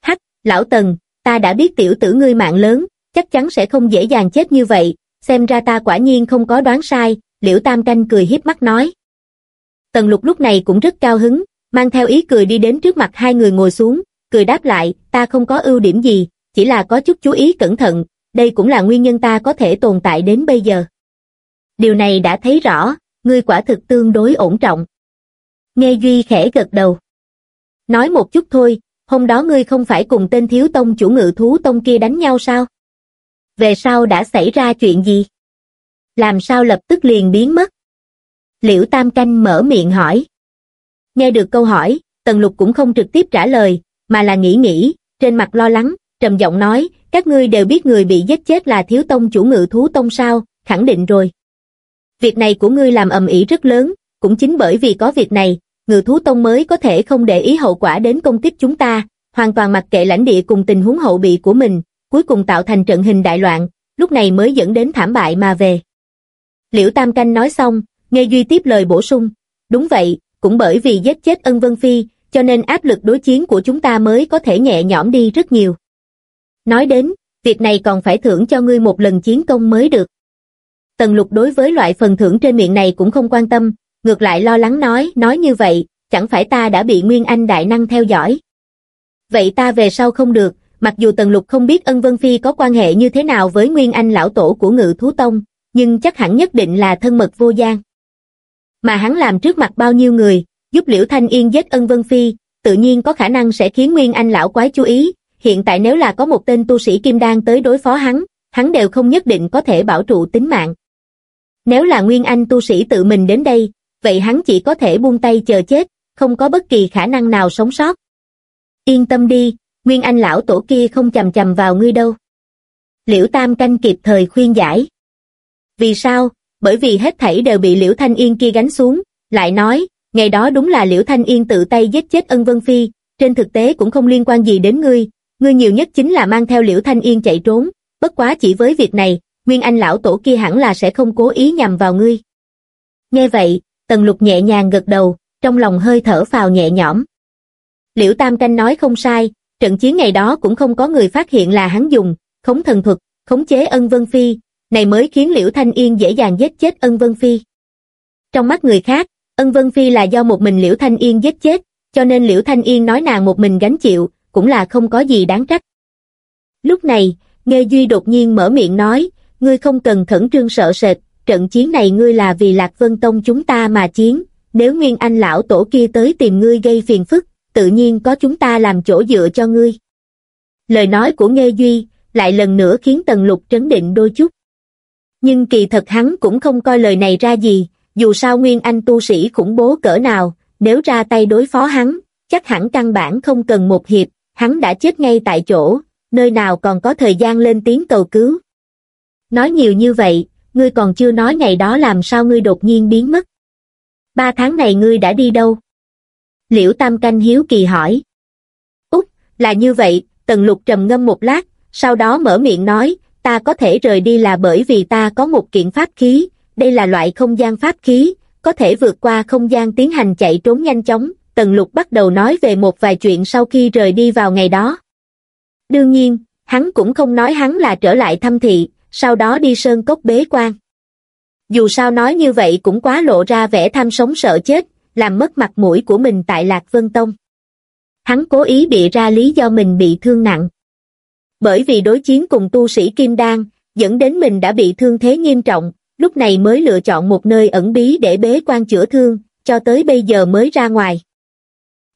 Hắc, lão Tần, ta đã biết tiểu tử ngươi mạng lớn, chắc chắn sẽ không dễ dàng chết như vậy, xem ra ta quả nhiên không có đoán sai, Liễu Tam Canh cười hiếp mắt nói. Tần Lục lúc này cũng rất cao hứng, mang theo ý cười đi đến trước mặt hai người ngồi xuống, cười đáp lại, ta không có ưu điểm gì, chỉ là có chút chú ý cẩn thận, đây cũng là nguyên nhân ta có thể tồn tại đến bây giờ. Điều này đã thấy rõ, ngươi quả thực tương đối ổn trọng. Nghe Duy khẽ gật đầu. Nói một chút thôi, hôm đó ngươi không phải cùng tên thiếu tông chủ ngự thú tông kia đánh nhau sao? Về sau đã xảy ra chuyện gì? Làm sao lập tức liền biến mất? Liễu Tam Canh mở miệng hỏi. Nghe được câu hỏi, Tần Lục cũng không trực tiếp trả lời, mà là nghĩ nghĩ, trên mặt lo lắng, trầm giọng nói, các ngươi đều biết người bị giết chết là thiếu tông chủ ngự thú tông sao, khẳng định rồi. Việc này của ngươi làm ầm ĩ rất lớn, cũng chính bởi vì có việc này, ngự thú tông mới có thể không để ý hậu quả đến công kích chúng ta, hoàn toàn mặc kệ lãnh địa cùng tình huống hậu bị của mình, cuối cùng tạo thành trận hình đại loạn, lúc này mới dẫn đến thảm bại mà về. Liễu Tam Canh nói xong, Nghe Duy tiếp lời bổ sung, đúng vậy, cũng bởi vì giết chết ân Vân Phi, cho nên áp lực đối chiến của chúng ta mới có thể nhẹ nhõm đi rất nhiều. Nói đến, việc này còn phải thưởng cho ngươi một lần chiến công mới được. Tần lục đối với loại phần thưởng trên miệng này cũng không quan tâm, ngược lại lo lắng nói, nói như vậy, chẳng phải ta đã bị Nguyên Anh đại năng theo dõi. Vậy ta về sau không được, mặc dù Tần Lục không biết ân Vân Phi có quan hệ như thế nào với Nguyên Anh lão tổ của ngự thú tông, nhưng chắc hẳn nhất định là thân mật vô gian. Mà hắn làm trước mặt bao nhiêu người, giúp Liễu Thanh Yên giết ân Vân Phi, tự nhiên có khả năng sẽ khiến Nguyên Anh lão quái chú ý, hiện tại nếu là có một tên tu sĩ kim đan tới đối phó hắn, hắn đều không nhất định có thể bảo trụ tính mạng. Nếu là Nguyên Anh tu sĩ tự mình đến đây, vậy hắn chỉ có thể buông tay chờ chết, không có bất kỳ khả năng nào sống sót. Yên tâm đi, Nguyên Anh lão tổ kia không chầm chầm vào ngươi đâu. Liễu Tam canh kịp thời khuyên giải. Vì sao? Bởi vì hết thảy đều bị Liễu Thanh Yên kia gánh xuống, lại nói, ngày đó đúng là Liễu Thanh Yên tự tay giết chết ân Vân Phi, trên thực tế cũng không liên quan gì đến ngươi, ngươi nhiều nhất chính là mang theo Liễu Thanh Yên chạy trốn, bất quá chỉ với việc này, Nguyên Anh lão tổ kia hẳn là sẽ không cố ý nhằm vào ngươi. Nghe vậy, Tần Lục nhẹ nhàng gật đầu, trong lòng hơi thở phào nhẹ nhõm. Liễu Tam Canh nói không sai, trận chiến ngày đó cũng không có người phát hiện là hắn dùng, khống thần thuật, khống chế ân Vân Phi, này mới khiến Liễu Thanh Yên dễ dàng giết chết ân Vân Phi. Trong mắt người khác, ân Vân Phi là do một mình Liễu Thanh Yên giết chết, cho nên Liễu Thanh Yên nói nàng một mình gánh chịu, cũng là không có gì đáng trách. Lúc này, Nghê Duy đột nhiên mở miệng nói, ngươi không cần khẩn trương sợ sệt, trận chiến này ngươi là vì Lạc Vân Tông chúng ta mà chiến, nếu Nguyên Anh lão tổ kia tới tìm ngươi gây phiền phức, tự nhiên có chúng ta làm chỗ dựa cho ngươi. Lời nói của Nghê Duy, lại lần nữa khiến Tần Lục trấn định đôi chút. Nhưng kỳ thật hắn cũng không coi lời này ra gì, dù sao Nguyên Anh tu sĩ khủng bố cỡ nào, nếu ra tay đối phó hắn, chắc hẳn căn bản không cần một hiệp, hắn đã chết ngay tại chỗ, nơi nào còn có thời gian lên tiếng cầu cứu. Nói nhiều như vậy, ngươi còn chưa nói ngày đó làm sao ngươi đột nhiên biến mất. Ba tháng này ngươi đã đi đâu? Liễu Tam Canh hiếu kỳ hỏi. Úc, là như vậy, Tần Lục trầm ngâm một lát, sau đó mở miệng nói, ta có thể rời đi là bởi vì ta có một kiện pháp khí, đây là loại không gian pháp khí, có thể vượt qua không gian tiến hành chạy trốn nhanh chóng, Tần Lục bắt đầu nói về một vài chuyện sau khi rời đi vào ngày đó. Đương nhiên, hắn cũng không nói hắn là trở lại thăm thị, sau đó đi sơn cốc bế quan. Dù sao nói như vậy cũng quá lộ ra vẻ tham sống sợ chết, làm mất mặt mũi của mình tại Lạc Vân Tông. Hắn cố ý bịa ra lý do mình bị thương nặng. Bởi vì đối chiến cùng tu sĩ Kim Đan, dẫn đến mình đã bị thương thế nghiêm trọng, lúc này mới lựa chọn một nơi ẩn bí để bế quan chữa thương, cho tới bây giờ mới ra ngoài.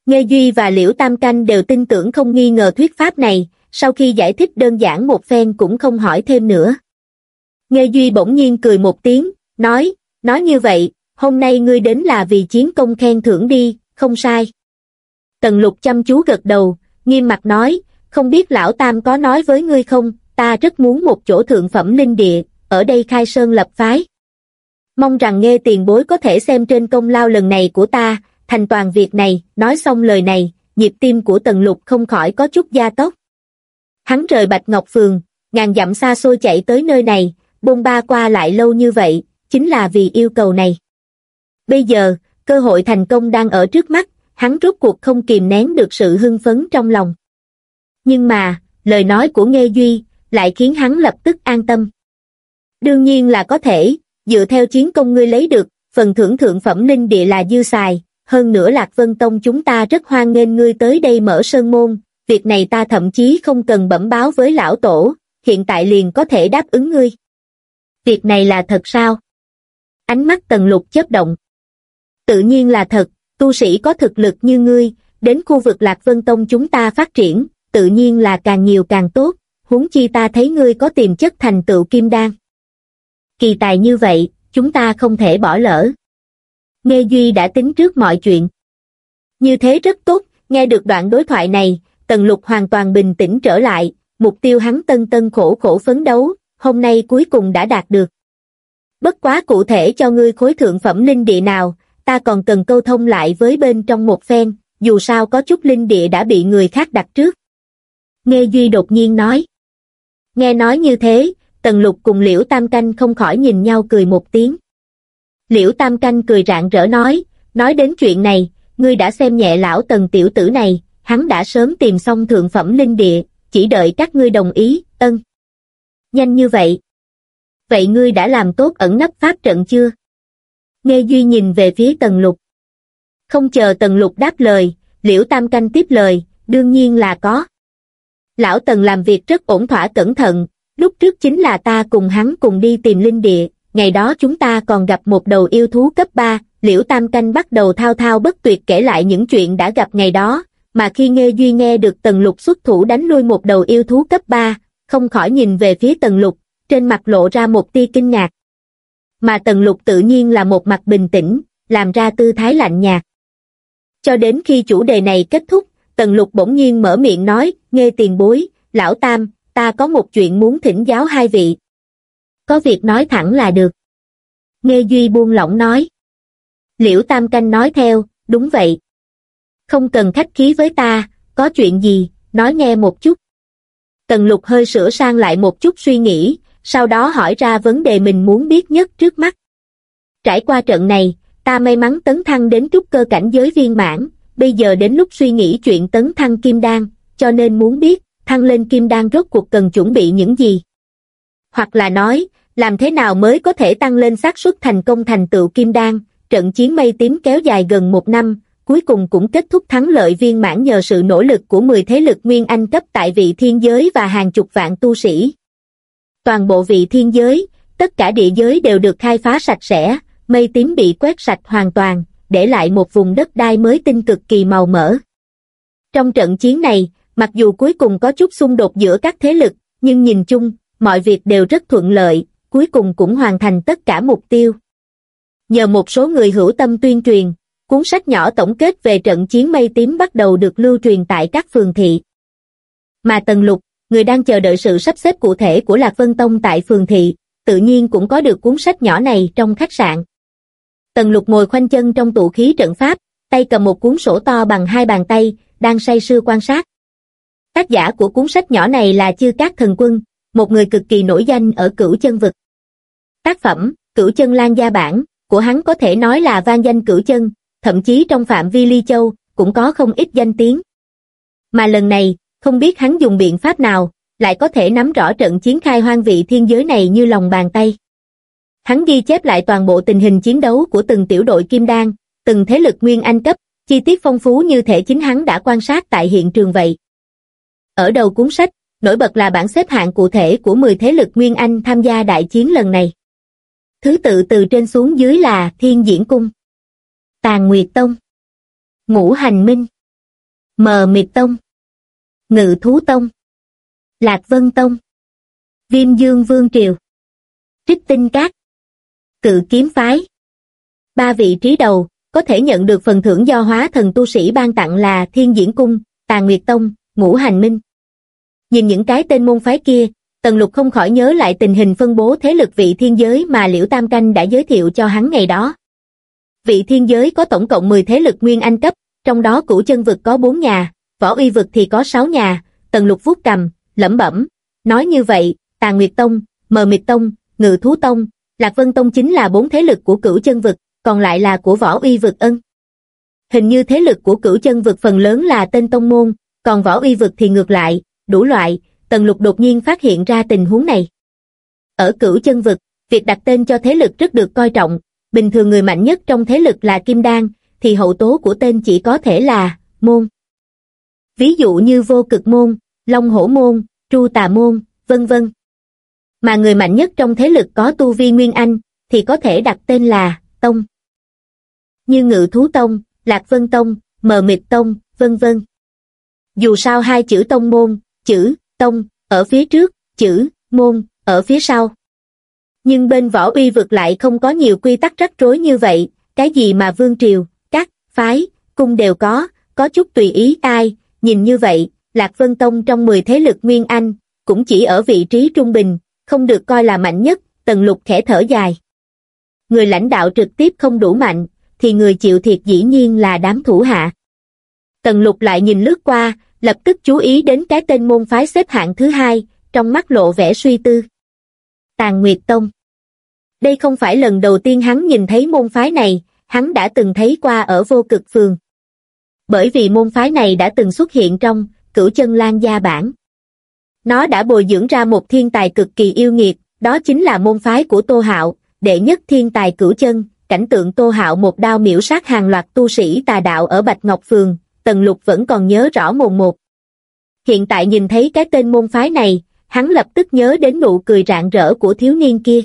Nghe Duy và Liễu Tam Canh đều tin tưởng không nghi ngờ thuyết pháp này, sau khi giải thích đơn giản một phen cũng không hỏi thêm nữa. Nghe Duy bỗng nhiên cười một tiếng, nói, nói như vậy, hôm nay ngươi đến là vì chiến công khen thưởng đi, không sai. Tần lục chăm chú gật đầu, nghiêm mặt nói, không biết lão Tam có nói với ngươi không, ta rất muốn một chỗ thượng phẩm linh địa, ở đây khai sơn lập phái. Mong rằng nghe tiền bối có thể xem trên công lao lần này của ta, thành toàn việc này, nói xong lời này, nhịp tim của tần lục không khỏi có chút gia tốc. Hắn rời Bạch Ngọc Phường, ngàn dặm xa xôi chạy tới nơi này, bôn ba qua lại lâu như vậy, chính là vì yêu cầu này. Bây giờ, cơ hội thành công đang ở trước mắt, hắn rốt cuộc không kìm nén được sự hưng phấn trong lòng. Nhưng mà, lời nói của Nghê Duy, lại khiến hắn lập tức an tâm. Đương nhiên là có thể, dựa theo chiến công ngươi lấy được, phần thưởng thượng phẩm linh địa là dư xài, hơn nữa Lạc Vân Tông chúng ta rất hoan nghênh ngươi tới đây mở sơn môn, việc này ta thậm chí không cần bẩm báo với lão tổ, hiện tại liền có thể đáp ứng ngươi. Việc này là thật sao? Ánh mắt tần lục chớp động. Tự nhiên là thật, tu sĩ có thực lực như ngươi, đến khu vực Lạc Vân Tông chúng ta phát triển, tự nhiên là càng nhiều càng tốt, huống chi ta thấy ngươi có tiềm chất thành tựu kim đan. Kỳ tài như vậy, chúng ta không thể bỏ lỡ. Nghe Duy đã tính trước mọi chuyện. Như thế rất tốt, nghe được đoạn đối thoại này, Tần Lục hoàn toàn bình tĩnh trở lại, mục tiêu hắn tân tân khổ khổ phấn đấu, hôm nay cuối cùng đã đạt được. Bất quá cụ thể cho ngươi khối thượng phẩm linh địa nào, ta còn cần câu thông lại với bên trong một phen, dù sao có chút linh địa đã bị người khác đặt trước. Nghe Duy đột nhiên nói. Nghe nói như thế, Tần Lục cùng Liễu Tam Canh không khỏi nhìn nhau cười một tiếng. Liễu Tam Canh cười rạng rỡ nói, nói đến chuyện này, ngươi đã xem nhẹ lão Tần tiểu tử này, hắn đã sớm tìm xong thượng phẩm linh địa, chỉ đợi các ngươi đồng ý, ân. Nhanh như vậy. Vậy ngươi đã làm tốt ẩn nấp pháp trận chưa? Nghe Duy nhìn về phía Tần Lục. Không chờ Tần Lục đáp lời, Liễu Tam Canh tiếp lời, đương nhiên là có. Lão Tần làm việc rất ổn thỏa cẩn thận, lúc trước chính là ta cùng hắn cùng đi tìm linh địa, ngày đó chúng ta còn gặp một đầu yêu thú cấp 3, Liễu Tam Canh bắt đầu thao thao bất tuyệt kể lại những chuyện đã gặp ngày đó, mà khi Nghê Duy nghe được Tần Lục xuất thủ đánh lui một đầu yêu thú cấp 3, không khỏi nhìn về phía Tần Lục, trên mặt lộ ra một tia kinh ngạc. Mà Tần Lục tự nhiên là một mặt bình tĩnh, làm ra tư thái lạnh nhạt. Cho đến khi chủ đề này kết thúc, Tần Lục bỗng nhiên mở miệng nói, nghe tiền bối, lão Tam, ta có một chuyện muốn thỉnh giáo hai vị. Có việc nói thẳng là được. Nghe Duy buông lỏng nói. Liễu Tam Canh nói theo, đúng vậy. Không cần khách khí với ta, có chuyện gì, nói nghe một chút. Tần lục hơi sửa sang lại một chút suy nghĩ, sau đó hỏi ra vấn đề mình muốn biết nhất trước mắt. Trải qua trận này, ta may mắn tấn thăng đến trúc cơ cảnh giới viên mãn, bây giờ đến lúc suy nghĩ chuyện tấn thăng kim đan, cho nên muốn biết, thăng lên kim đan rốt cuộc cần chuẩn bị những gì. Hoặc là nói, làm thế nào mới có thể tăng lên xác suất thành công thành tựu kim đan, trận chiến mây tím kéo dài gần một năm, cuối cùng cũng kết thúc thắng lợi viên mãn nhờ sự nỗ lực của 10 thế lực nguyên anh cấp tại vị thiên giới và hàng chục vạn tu sĩ. Toàn bộ vị thiên giới, tất cả địa giới đều được khai phá sạch sẽ, mây tím bị quét sạch hoàn toàn, để lại một vùng đất đai mới tinh cực kỳ màu mỡ. Trong trận chiến này, mặc dù cuối cùng có chút xung đột giữa các thế lực, nhưng nhìn chung, mọi việc đều rất thuận lợi, cuối cùng cũng hoàn thành tất cả mục tiêu. Nhờ một số người hữu tâm tuyên truyền, cuốn sách nhỏ tổng kết về trận chiến mây tím bắt đầu được lưu truyền tại các phường thị. Mà Tần Lục, người đang chờ đợi sự sắp xếp cụ thể của Lạc Vân Tông tại phường thị, tự nhiên cũng có được cuốn sách nhỏ này trong khách sạn. Tần Lục ngồi khoanh chân trong tụ khí trận pháp, tay cầm một cuốn sổ to bằng hai bàn tay, đang say sưa quan sát. Tác giả của cuốn sách nhỏ này là Chư Cát Thần Quân, một người cực kỳ nổi danh ở cửu chân vực. Tác phẩm, cửu chân lan gia bản, của hắn có thể nói là vang danh cửu chân, thậm chí trong phạm vi ly châu, cũng có không ít danh tiếng. Mà lần này, không biết hắn dùng biện pháp nào, lại có thể nắm rõ trận chiến khai hoang vị thiên giới này như lòng bàn tay. Hắn ghi chép lại toàn bộ tình hình chiến đấu của từng tiểu đội kim đan, từng thế lực nguyên anh cấp, chi tiết phong phú như thể chính hắn đã quan sát tại hiện trường vậy. Ở đầu cuốn sách, nổi bật là bảng xếp hạng cụ thể của 10 thế lực nguyên anh tham gia đại chiến lần này. Thứ tự từ trên xuống dưới là Thiên Diễn Cung, Tàn Nguyệt Tông, Ngũ Hành Minh, Mờ Mịt Tông, Ngự Thú Tông, Lạc Vân Tông, Viêm Dương Vương Triều, Trích Tinh Cát, Cự Kiếm Phái. Ba vị trí đầu, có thể nhận được phần thưởng do hóa thần tu sĩ ban tặng là Thiên Diễn Cung, Tàn Nguyệt Tông, Ngũ Hành Minh. Nhìn những cái tên môn phái kia, Tần Lục không khỏi nhớ lại tình hình phân bố thế lực vị thiên giới mà Liễu Tam Canh đã giới thiệu cho hắn ngày đó. Vị thiên giới có tổng cộng 10 thế lực nguyên anh cấp, trong đó cửu chân vực có 4 nhà, võ uy vực thì có 6 nhà, Tần Lục vuốt cầm, lẩm bẩm, nói như vậy, tà Nguyệt Tông, Mờ Mịt Tông, Ngự Thú Tông, Lạc Vân Tông chính là bốn thế lực của cửu chân vực, còn lại là của võ uy vực ân. Hình như thế lực của cửu chân vực phần lớn là tên tông môn, còn võ uy vực thì ngược lại, đủ loại, Tần Lục đột nhiên phát hiện ra tình huống này. Ở cửu chân vực, việc đặt tên cho thế lực rất được coi trọng, bình thường người mạnh nhất trong thế lực là Kim Đan, thì hậu tố của tên chỉ có thể là môn. Ví dụ như vô cực môn, long hổ môn, tru tà môn, vân vân. Mà người mạnh nhất trong thế lực có tu vi Nguyên Anh, thì có thể đặt tên là Tông. Như Ngự Thú Tông, Lạc Vân Tông, Mờ Mịt Tông, vân vân. Dù sao hai chữ Tông môn, chữ Tông, ở phía trước, chữ Môn, ở phía sau. Nhưng bên võ uy vực lại không có nhiều quy tắc rắc rối như vậy, cái gì mà vương triều, các, phái, cung đều có, có chút tùy ý ai, nhìn như vậy, Lạc Vân Tông trong 10 thế lực Nguyên Anh, cũng chỉ ở vị trí trung bình, không được coi là mạnh nhất, tần lục khẽ thở dài. Người lãnh đạo trực tiếp không đủ mạnh, thì người chịu thiệt dĩ nhiên là đám thủ hạ. Tần lục lại nhìn lướt qua, lập tức chú ý đến cái tên môn phái xếp hạng thứ hai, trong mắt lộ vẻ suy tư. Tàn Nguyệt Tông Đây không phải lần đầu tiên hắn nhìn thấy môn phái này, hắn đã từng thấy qua ở vô cực phường. Bởi vì môn phái này đã từng xuất hiện trong cửu chân lan gia bản. Nó đã bồi dưỡng ra một thiên tài cực kỳ yêu nghiệt, đó chính là môn phái của Tô Hạo, đệ nhất thiên tài cửu chân, cảnh tượng Tô Hạo một đao miễu sát hàng loạt tu sĩ tà đạo ở Bạch Ngọc Phường, Tần Lục vẫn còn nhớ rõ mồn một. Hiện tại nhìn thấy cái tên môn phái này, hắn lập tức nhớ đến nụ cười rạng rỡ của thiếu niên kia.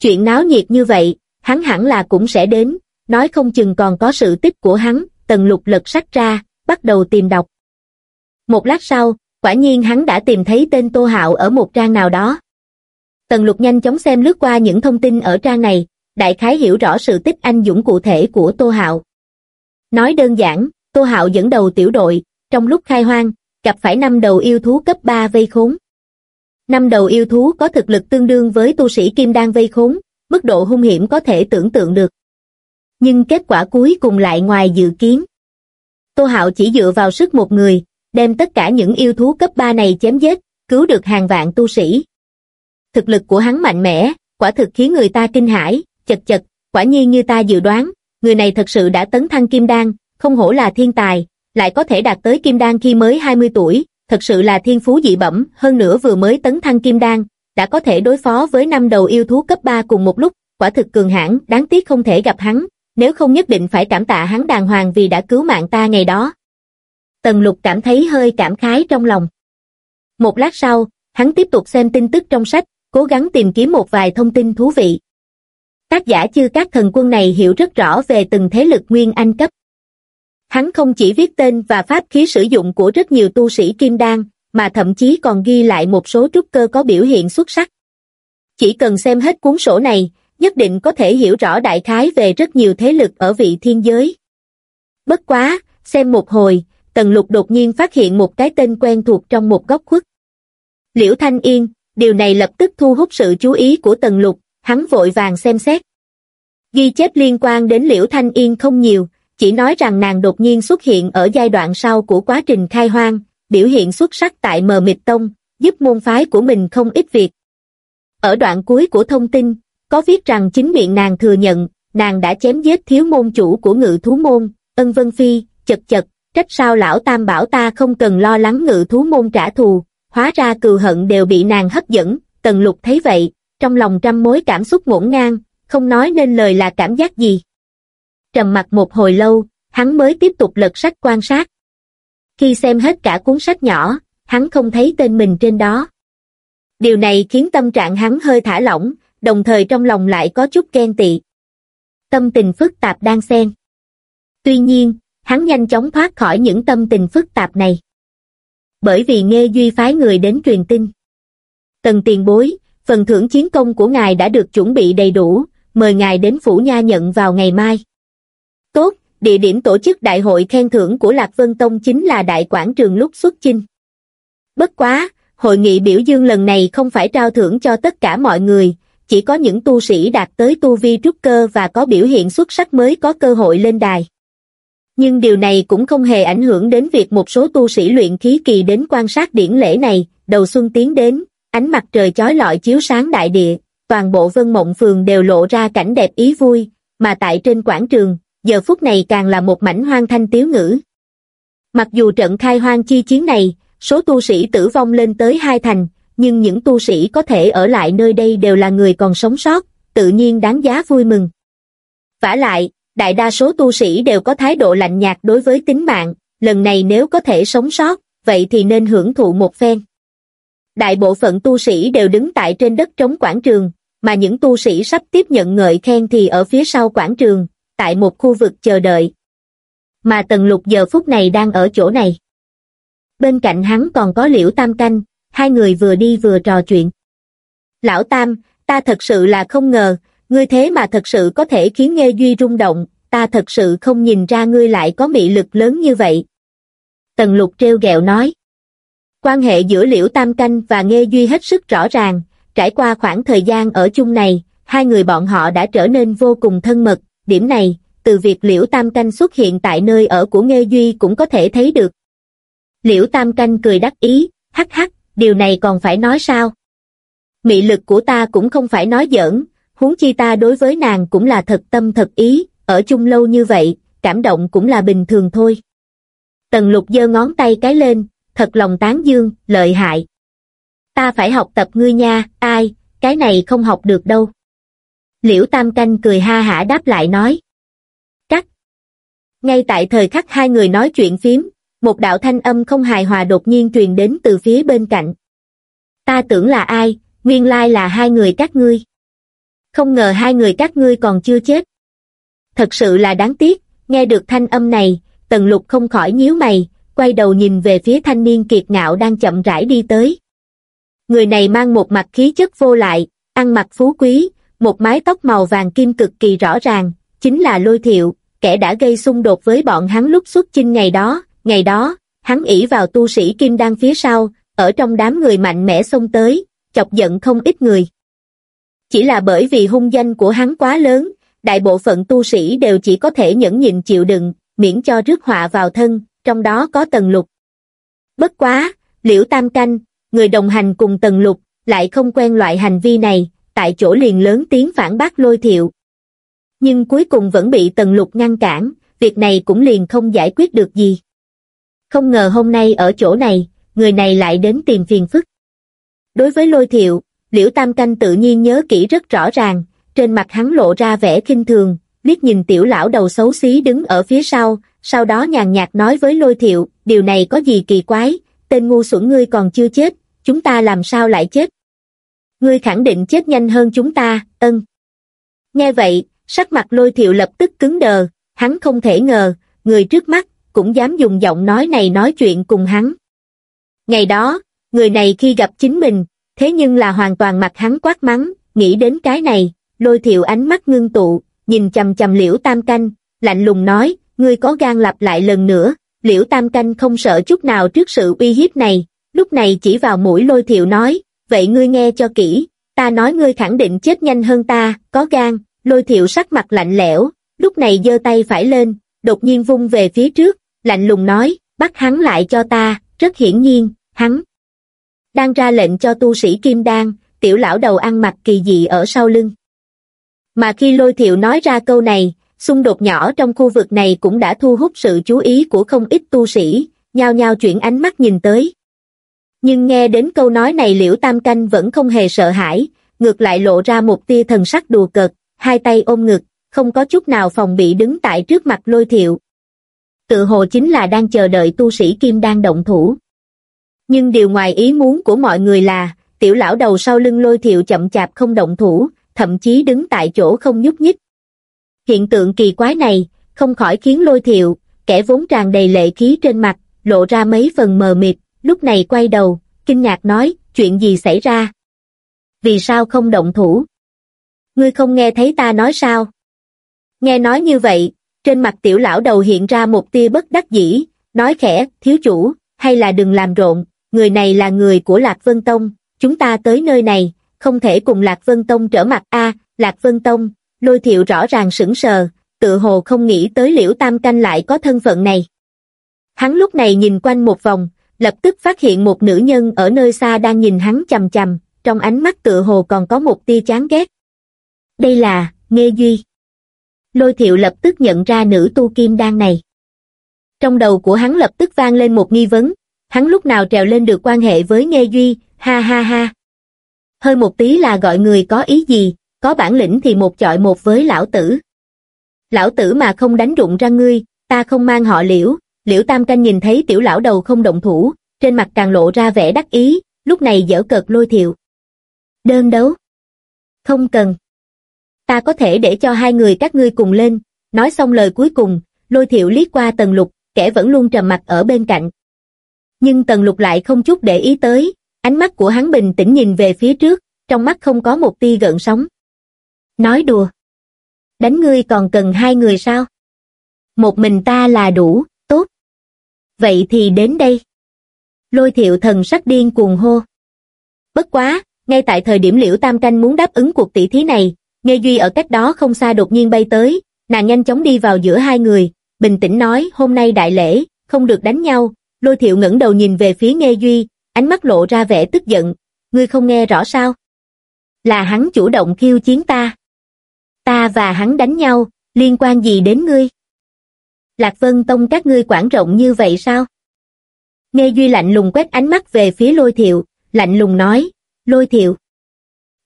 Chuyện náo nhiệt như vậy, hắn hẳn là cũng sẽ đến, nói không chừng còn có sự tích của hắn, Tần Lục lật sách ra, bắt đầu tìm đọc. Một lát sau, quả nhiên hắn đã tìm thấy tên Tô Hạo ở một trang nào đó. Tần Lục nhanh chóng xem lướt qua những thông tin ở trang này, đại khái hiểu rõ sự tích anh dũng cụ thể của Tô Hạo. Nói đơn giản, Tô Hạo dẫn đầu tiểu đội, trong lúc khai hoang, gặp phải năm đầu yêu thú cấp 3 vây khốn. Năm đầu yêu thú có thực lực tương đương với tu sĩ kim đan vây khốn, mức độ hung hiểm có thể tưởng tượng được. Nhưng kết quả cuối cùng lại ngoài dự kiến. Tô Hạo chỉ dựa vào sức một người, đem tất cả những yêu thú cấp 3 này chém giết, cứu được hàng vạn tu sĩ. Thực lực của hắn mạnh mẽ, quả thực khiến người ta kinh hãi, chật chật, quả nhiên như ta dự đoán, người này thật sự đã tấn thăng kim đan, không hổ là thiên tài, lại có thể đạt tới kim đan khi mới 20 tuổi, thật sự là thiên phú dị bẩm, hơn nữa vừa mới tấn thăng kim đan, đã có thể đối phó với năm đầu yêu thú cấp 3 cùng một lúc, quả thực cường hãn, đáng tiếc không thể gặp hắn, nếu không nhất định phải cảm tạ hắn đàng hoàng vì đã cứu mạng ta ngày đó. Tần lục cảm thấy hơi cảm khái trong lòng. Một lát sau, hắn tiếp tục xem tin tức trong sách, cố gắng tìm kiếm một vài thông tin thú vị. Tác giả chư các thần quân này hiểu rất rõ về từng thế lực nguyên anh cấp. Hắn không chỉ viết tên và pháp khí sử dụng của rất nhiều tu sĩ kim đan, mà thậm chí còn ghi lại một số trúc cơ có biểu hiện xuất sắc. Chỉ cần xem hết cuốn sổ này, nhất định có thể hiểu rõ đại khái về rất nhiều thế lực ở vị thiên giới. Bất quá, xem một hồi, Tần Lục đột nhiên phát hiện một cái tên quen thuộc trong một góc khuất. Liễu Thanh Yên, điều này lập tức thu hút sự chú ý của Tần Lục, hắn vội vàng xem xét. Ghi chép liên quan đến Liễu Thanh Yên không nhiều, chỉ nói rằng nàng đột nhiên xuất hiện ở giai đoạn sau của quá trình khai hoang, biểu hiện xuất sắc tại mờ mịt tông, giúp môn phái của mình không ít việc. Ở đoạn cuối của thông tin, có viết rằng chính miệng nàng thừa nhận, nàng đã chém giết thiếu môn chủ của ngự thú môn, ân vân phi, chật chật, trách sao lão tam bảo ta không cần lo lắng ngự thú môn trả thù, hóa ra cừu hận đều bị nàng hấp dẫn, tần lục thấy vậy, trong lòng trăm mối cảm xúc ngổn ngang, không nói nên lời là cảm giác gì. Trầm mặt một hồi lâu, hắn mới tiếp tục lật sách quan sát. Khi xem hết cả cuốn sách nhỏ, hắn không thấy tên mình trên đó. Điều này khiến tâm trạng hắn hơi thả lỏng, đồng thời trong lòng lại có chút ghen tị. Tâm tình phức tạp đang xen. Tuy nhiên, hắn nhanh chóng thoát khỏi những tâm tình phức tạp này. Bởi vì nghe Duy phái người đến truyền tin. Tần tiền bối, phần thưởng chiến công của ngài đã được chuẩn bị đầy đủ, mời ngài đến Phủ Nha nhận vào ngày mai. Địa điểm tổ chức đại hội khen thưởng của Lạc Vân Tông chính là đại quảng trường lúc xuất chinh. Bất quá, hội nghị biểu dương lần này không phải trao thưởng cho tất cả mọi người, chỉ có những tu sĩ đạt tới tu vi trúc cơ và có biểu hiện xuất sắc mới có cơ hội lên đài. Nhưng điều này cũng không hề ảnh hưởng đến việc một số tu sĩ luyện khí kỳ đến quan sát điển lễ này, đầu xuân tiến đến, ánh mặt trời chói lọi chiếu sáng đại địa, toàn bộ vân mộng phường đều lộ ra cảnh đẹp ý vui, mà tại trên quảng trường, giờ phút này càng là một mảnh hoang thanh tiếu ngữ. Mặc dù trận khai hoang chi chiến này, số tu sĩ tử vong lên tới hai thành, nhưng những tu sĩ có thể ở lại nơi đây đều là người còn sống sót, tự nhiên đáng giá vui mừng. vả lại, đại đa số tu sĩ đều có thái độ lạnh nhạt đối với tính mạng, lần này nếu có thể sống sót, vậy thì nên hưởng thụ một phen. Đại bộ phận tu sĩ đều đứng tại trên đất trống quảng trường, mà những tu sĩ sắp tiếp nhận ngợi khen thì ở phía sau quảng trường, tại một khu vực chờ đợi. Mà Tần Lục giờ phút này đang ở chỗ này. Bên cạnh hắn còn có Liễu Tam Canh, hai người vừa đi vừa trò chuyện. Lão Tam, ta thật sự là không ngờ, ngươi thế mà thật sự có thể khiến Nghê Duy rung động, ta thật sự không nhìn ra ngươi lại có mị lực lớn như vậy. Tần lục treo gẹo nói. Quan hệ giữa Liễu Tam Canh và Nghê Duy hết sức rõ ràng, trải qua khoảng thời gian ở chung này, hai người bọn họ đã trở nên vô cùng thân mật, điểm này, từ việc Liễu Tam Canh xuất hiện tại nơi ở của Nghê Duy cũng có thể thấy được. Liễu Tam Canh cười đắc ý, hắc hắc, điều này còn phải nói sao? Mị lực của ta cũng không phải nói giỡn, huống chi ta đối với nàng cũng là thật tâm thật ý, ở chung lâu như vậy, cảm động cũng là bình thường thôi. Tần lục giơ ngón tay cái lên, thật lòng tán dương, lợi hại. Ta phải học tập ngươi nha, ai, cái này không học được đâu. Liễu Tam Canh cười ha hả đáp lại nói. Cắt. Ngay tại thời khắc hai người nói chuyện phím, một đạo thanh âm không hài hòa đột nhiên truyền đến từ phía bên cạnh. Ta tưởng là ai, nguyên lai là hai người các ngươi. Không ngờ hai người các ngươi còn chưa chết. Thật sự là đáng tiếc, nghe được thanh âm này, tần lục không khỏi nhíu mày, quay đầu nhìn về phía thanh niên kiệt ngạo đang chậm rãi đi tới. Người này mang một mặt khí chất vô lại, ăn mặc phú quý, một mái tóc màu vàng kim cực kỳ rõ ràng, chính là lôi thiệu, kẻ đã gây xung đột với bọn hắn lúc xuất chinh ngày đó, ngày đó, hắn ỷ vào tu sĩ kim đang phía sau, ở trong đám người mạnh mẽ xông tới, chọc giận không ít người. Chỉ là bởi vì hung danh của hắn quá lớn, đại bộ phận tu sĩ đều chỉ có thể nhẫn nhịn chịu đựng, miễn cho rước họa vào thân, trong đó có tần lục. Bất quá, liễu tam canh, người đồng hành cùng tần lục, lại không quen loại hành vi này, tại chỗ liền lớn tiếng phản bác lôi thiệu. Nhưng cuối cùng vẫn bị tần lục ngăn cản, việc này cũng liền không giải quyết được gì. Không ngờ hôm nay ở chỗ này, người này lại đến tìm phiền phức. Đối với lôi thiệu, liễu tam canh tự nhiên nhớ kỹ rất rõ ràng, trên mặt hắn lộ ra vẻ kinh thường, liếc nhìn tiểu lão đầu xấu xí đứng ở phía sau, sau đó nhàn nhạt nói với lôi thiệu, điều này có gì kỳ quái, tên ngu xuẩn ngươi còn chưa chết, chúng ta làm sao lại chết? Ngươi khẳng định chết nhanh hơn chúng ta, ân. Nghe vậy, sắc mặt lôi thiệu lập tức cứng đờ, hắn không thể ngờ, người trước mắt, cũng dám dùng giọng nói này nói chuyện cùng hắn. Ngày đó, người này khi gặp chính mình, thế nhưng là hoàn toàn mặt hắn quát mắng, nghĩ đến cái này, lôi thiệu ánh mắt ngưng tụ, nhìn chầm chầm liễu tam canh, lạnh lùng nói, ngươi có gan lặp lại lần nữa, liễu tam canh không sợ chút nào trước sự uy hiếp này, lúc này chỉ vào mũi lôi thiệu nói, vậy ngươi nghe cho kỹ, ta nói ngươi khẳng định chết nhanh hơn ta, có gan, lôi thiệu sắc mặt lạnh lẽo, lúc này giơ tay phải lên, đột nhiên vung về phía trước, lạnh lùng nói, bắt hắn lại cho ta, rất hiển nhiên, hắn đang ra lệnh cho tu sĩ Kim Đan, tiểu lão đầu ăn mặc kỳ dị ở sau lưng. Mà khi lôi thiệu nói ra câu này, xung đột nhỏ trong khu vực này cũng đã thu hút sự chú ý của không ít tu sĩ, nhao nhao chuyển ánh mắt nhìn tới. Nhưng nghe đến câu nói này liễu tam canh vẫn không hề sợ hãi, ngược lại lộ ra một tia thần sắc đùa cợt, hai tay ôm ngực, không có chút nào phòng bị đứng tại trước mặt lôi thiệu. Tự hồ chính là đang chờ đợi tu sĩ Kim đang động thủ. Nhưng điều ngoài ý muốn của mọi người là, tiểu lão đầu sau lưng lôi thiệu chậm chạp không động thủ, thậm chí đứng tại chỗ không nhúc nhích. Hiện tượng kỳ quái này, không khỏi khiến lôi thiệu, kẻ vốn tràn đầy lệ khí trên mặt, lộ ra mấy phần mờ mịt, lúc này quay đầu, kinh ngạc nói, chuyện gì xảy ra? Vì sao không động thủ? Ngươi không nghe thấy ta nói sao? Nghe nói như vậy, trên mặt tiểu lão đầu hiện ra một tia bất đắc dĩ, nói khẽ, thiếu chủ, hay là đừng làm rộn, người này là người của Lạc Vân Tông, chúng ta tới nơi này, không thể cùng Lạc Vân Tông trở mặt a Lạc Vân Tông, lôi thiệu rõ ràng sững sờ, tự hồ không nghĩ tới liễu tam canh lại có thân phận này. Hắn lúc này nhìn quanh một vòng, lập tức phát hiện một nữ nhân ở nơi xa đang nhìn hắn chầm chầm, trong ánh mắt tựa hồ còn có một tia chán ghét. Đây là, Nghê Duy. Lôi thiệu lập tức nhận ra nữ tu kim đan này. Trong đầu của hắn lập tức vang lên một nghi vấn, hắn lúc nào trèo lên được quan hệ với Nghê Duy, ha ha ha. Hơi một tí là gọi người có ý gì, có bản lĩnh thì một chọi một với lão tử. Lão tử mà không đánh rụng ra ngươi, ta không mang họ liễu, liễu tam canh nhìn thấy tiểu lão đầu không động thủ, trên mặt càng lộ ra vẻ đắc ý, lúc này dở cợt lôi thiệu. Đơn đấu. Không cần. Ta có thể để cho hai người các ngươi cùng lên, nói xong lời cuối cùng, lôi thiệu liếc qua tần lục, kẻ vẫn luôn trầm mặt ở bên cạnh. Nhưng tần lục lại không chút để ý tới, ánh mắt của hắn bình tĩnh nhìn về phía trước, trong mắt không có một tia gợn sóng. Nói đùa. Đánh ngươi còn cần hai người sao? Một mình ta là đủ. Vậy thì đến đây. Lôi thiệu thần sắc điên cuồng hô. Bất quá, ngay tại thời điểm liễu tam canh muốn đáp ứng cuộc tỷ thí này, Nghe Duy ở cách đó không xa đột nhiên bay tới, nàng nhanh chóng đi vào giữa hai người, bình tĩnh nói hôm nay đại lễ, không được đánh nhau, lôi thiệu ngẩng đầu nhìn về phía Nghe Duy, ánh mắt lộ ra vẻ tức giận, ngươi không nghe rõ sao? Là hắn chủ động khiêu chiến ta. Ta và hắn đánh nhau, liên quan gì đến ngươi? Lạc Vân Tông các ngươi quản rộng như vậy sao? Nghe Duy lạnh lùng quét ánh mắt về phía lôi thiệu, lạnh lùng nói, lôi thiệu.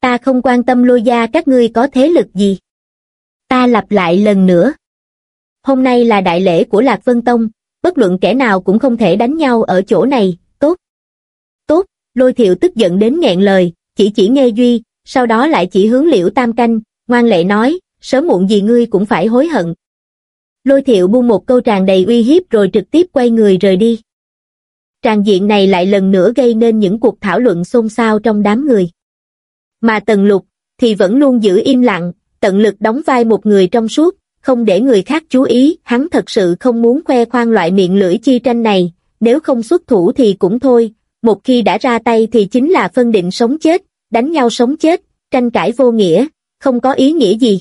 Ta không quan tâm lôi gia các ngươi có thế lực gì. Ta lặp lại lần nữa. Hôm nay là đại lễ của Lạc Vân Tông, bất luận kẻ nào cũng không thể đánh nhau ở chỗ này, tốt. Tốt, lôi thiệu tức giận đến nghẹn lời, chỉ chỉ nghe Duy, sau đó lại chỉ hướng liễu tam canh, ngoan lệ nói, sớm muộn gì ngươi cũng phải hối hận. Lôi thiệu buông một câu tràn đầy uy hiếp rồi trực tiếp quay người rời đi. Tràn diện này lại lần nữa gây nên những cuộc thảo luận xôn xao trong đám người. Mà Tần Lục, thì vẫn luôn giữ im lặng, tận lực đóng vai một người trong suốt, không để người khác chú ý, hắn thật sự không muốn khoe khoang loại miệng lưỡi chi tranh này, nếu không xuất thủ thì cũng thôi, một khi đã ra tay thì chính là phân định sống chết, đánh nhau sống chết, tranh cãi vô nghĩa, không có ý nghĩa gì.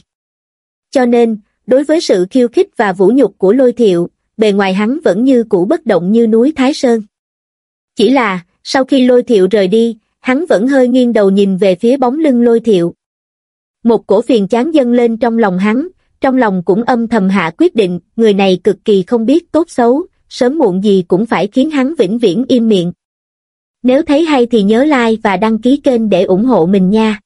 Cho nên, đối với sự khiêu khích và vũ nhục của lôi thiệu, bề ngoài hắn vẫn như cũ bất động như núi Thái Sơn. Chỉ là, sau khi lôi thiệu rời đi, hắn vẫn hơi nghiêng đầu nhìn về phía bóng lưng lôi thiệu. Một cổ phiền chán dâng lên trong lòng hắn, trong lòng cũng âm thầm hạ quyết định, người này cực kỳ không biết tốt xấu, sớm muộn gì cũng phải khiến hắn vĩnh viễn im miệng. Nếu thấy hay thì nhớ like và đăng ký kênh để ủng hộ mình nha.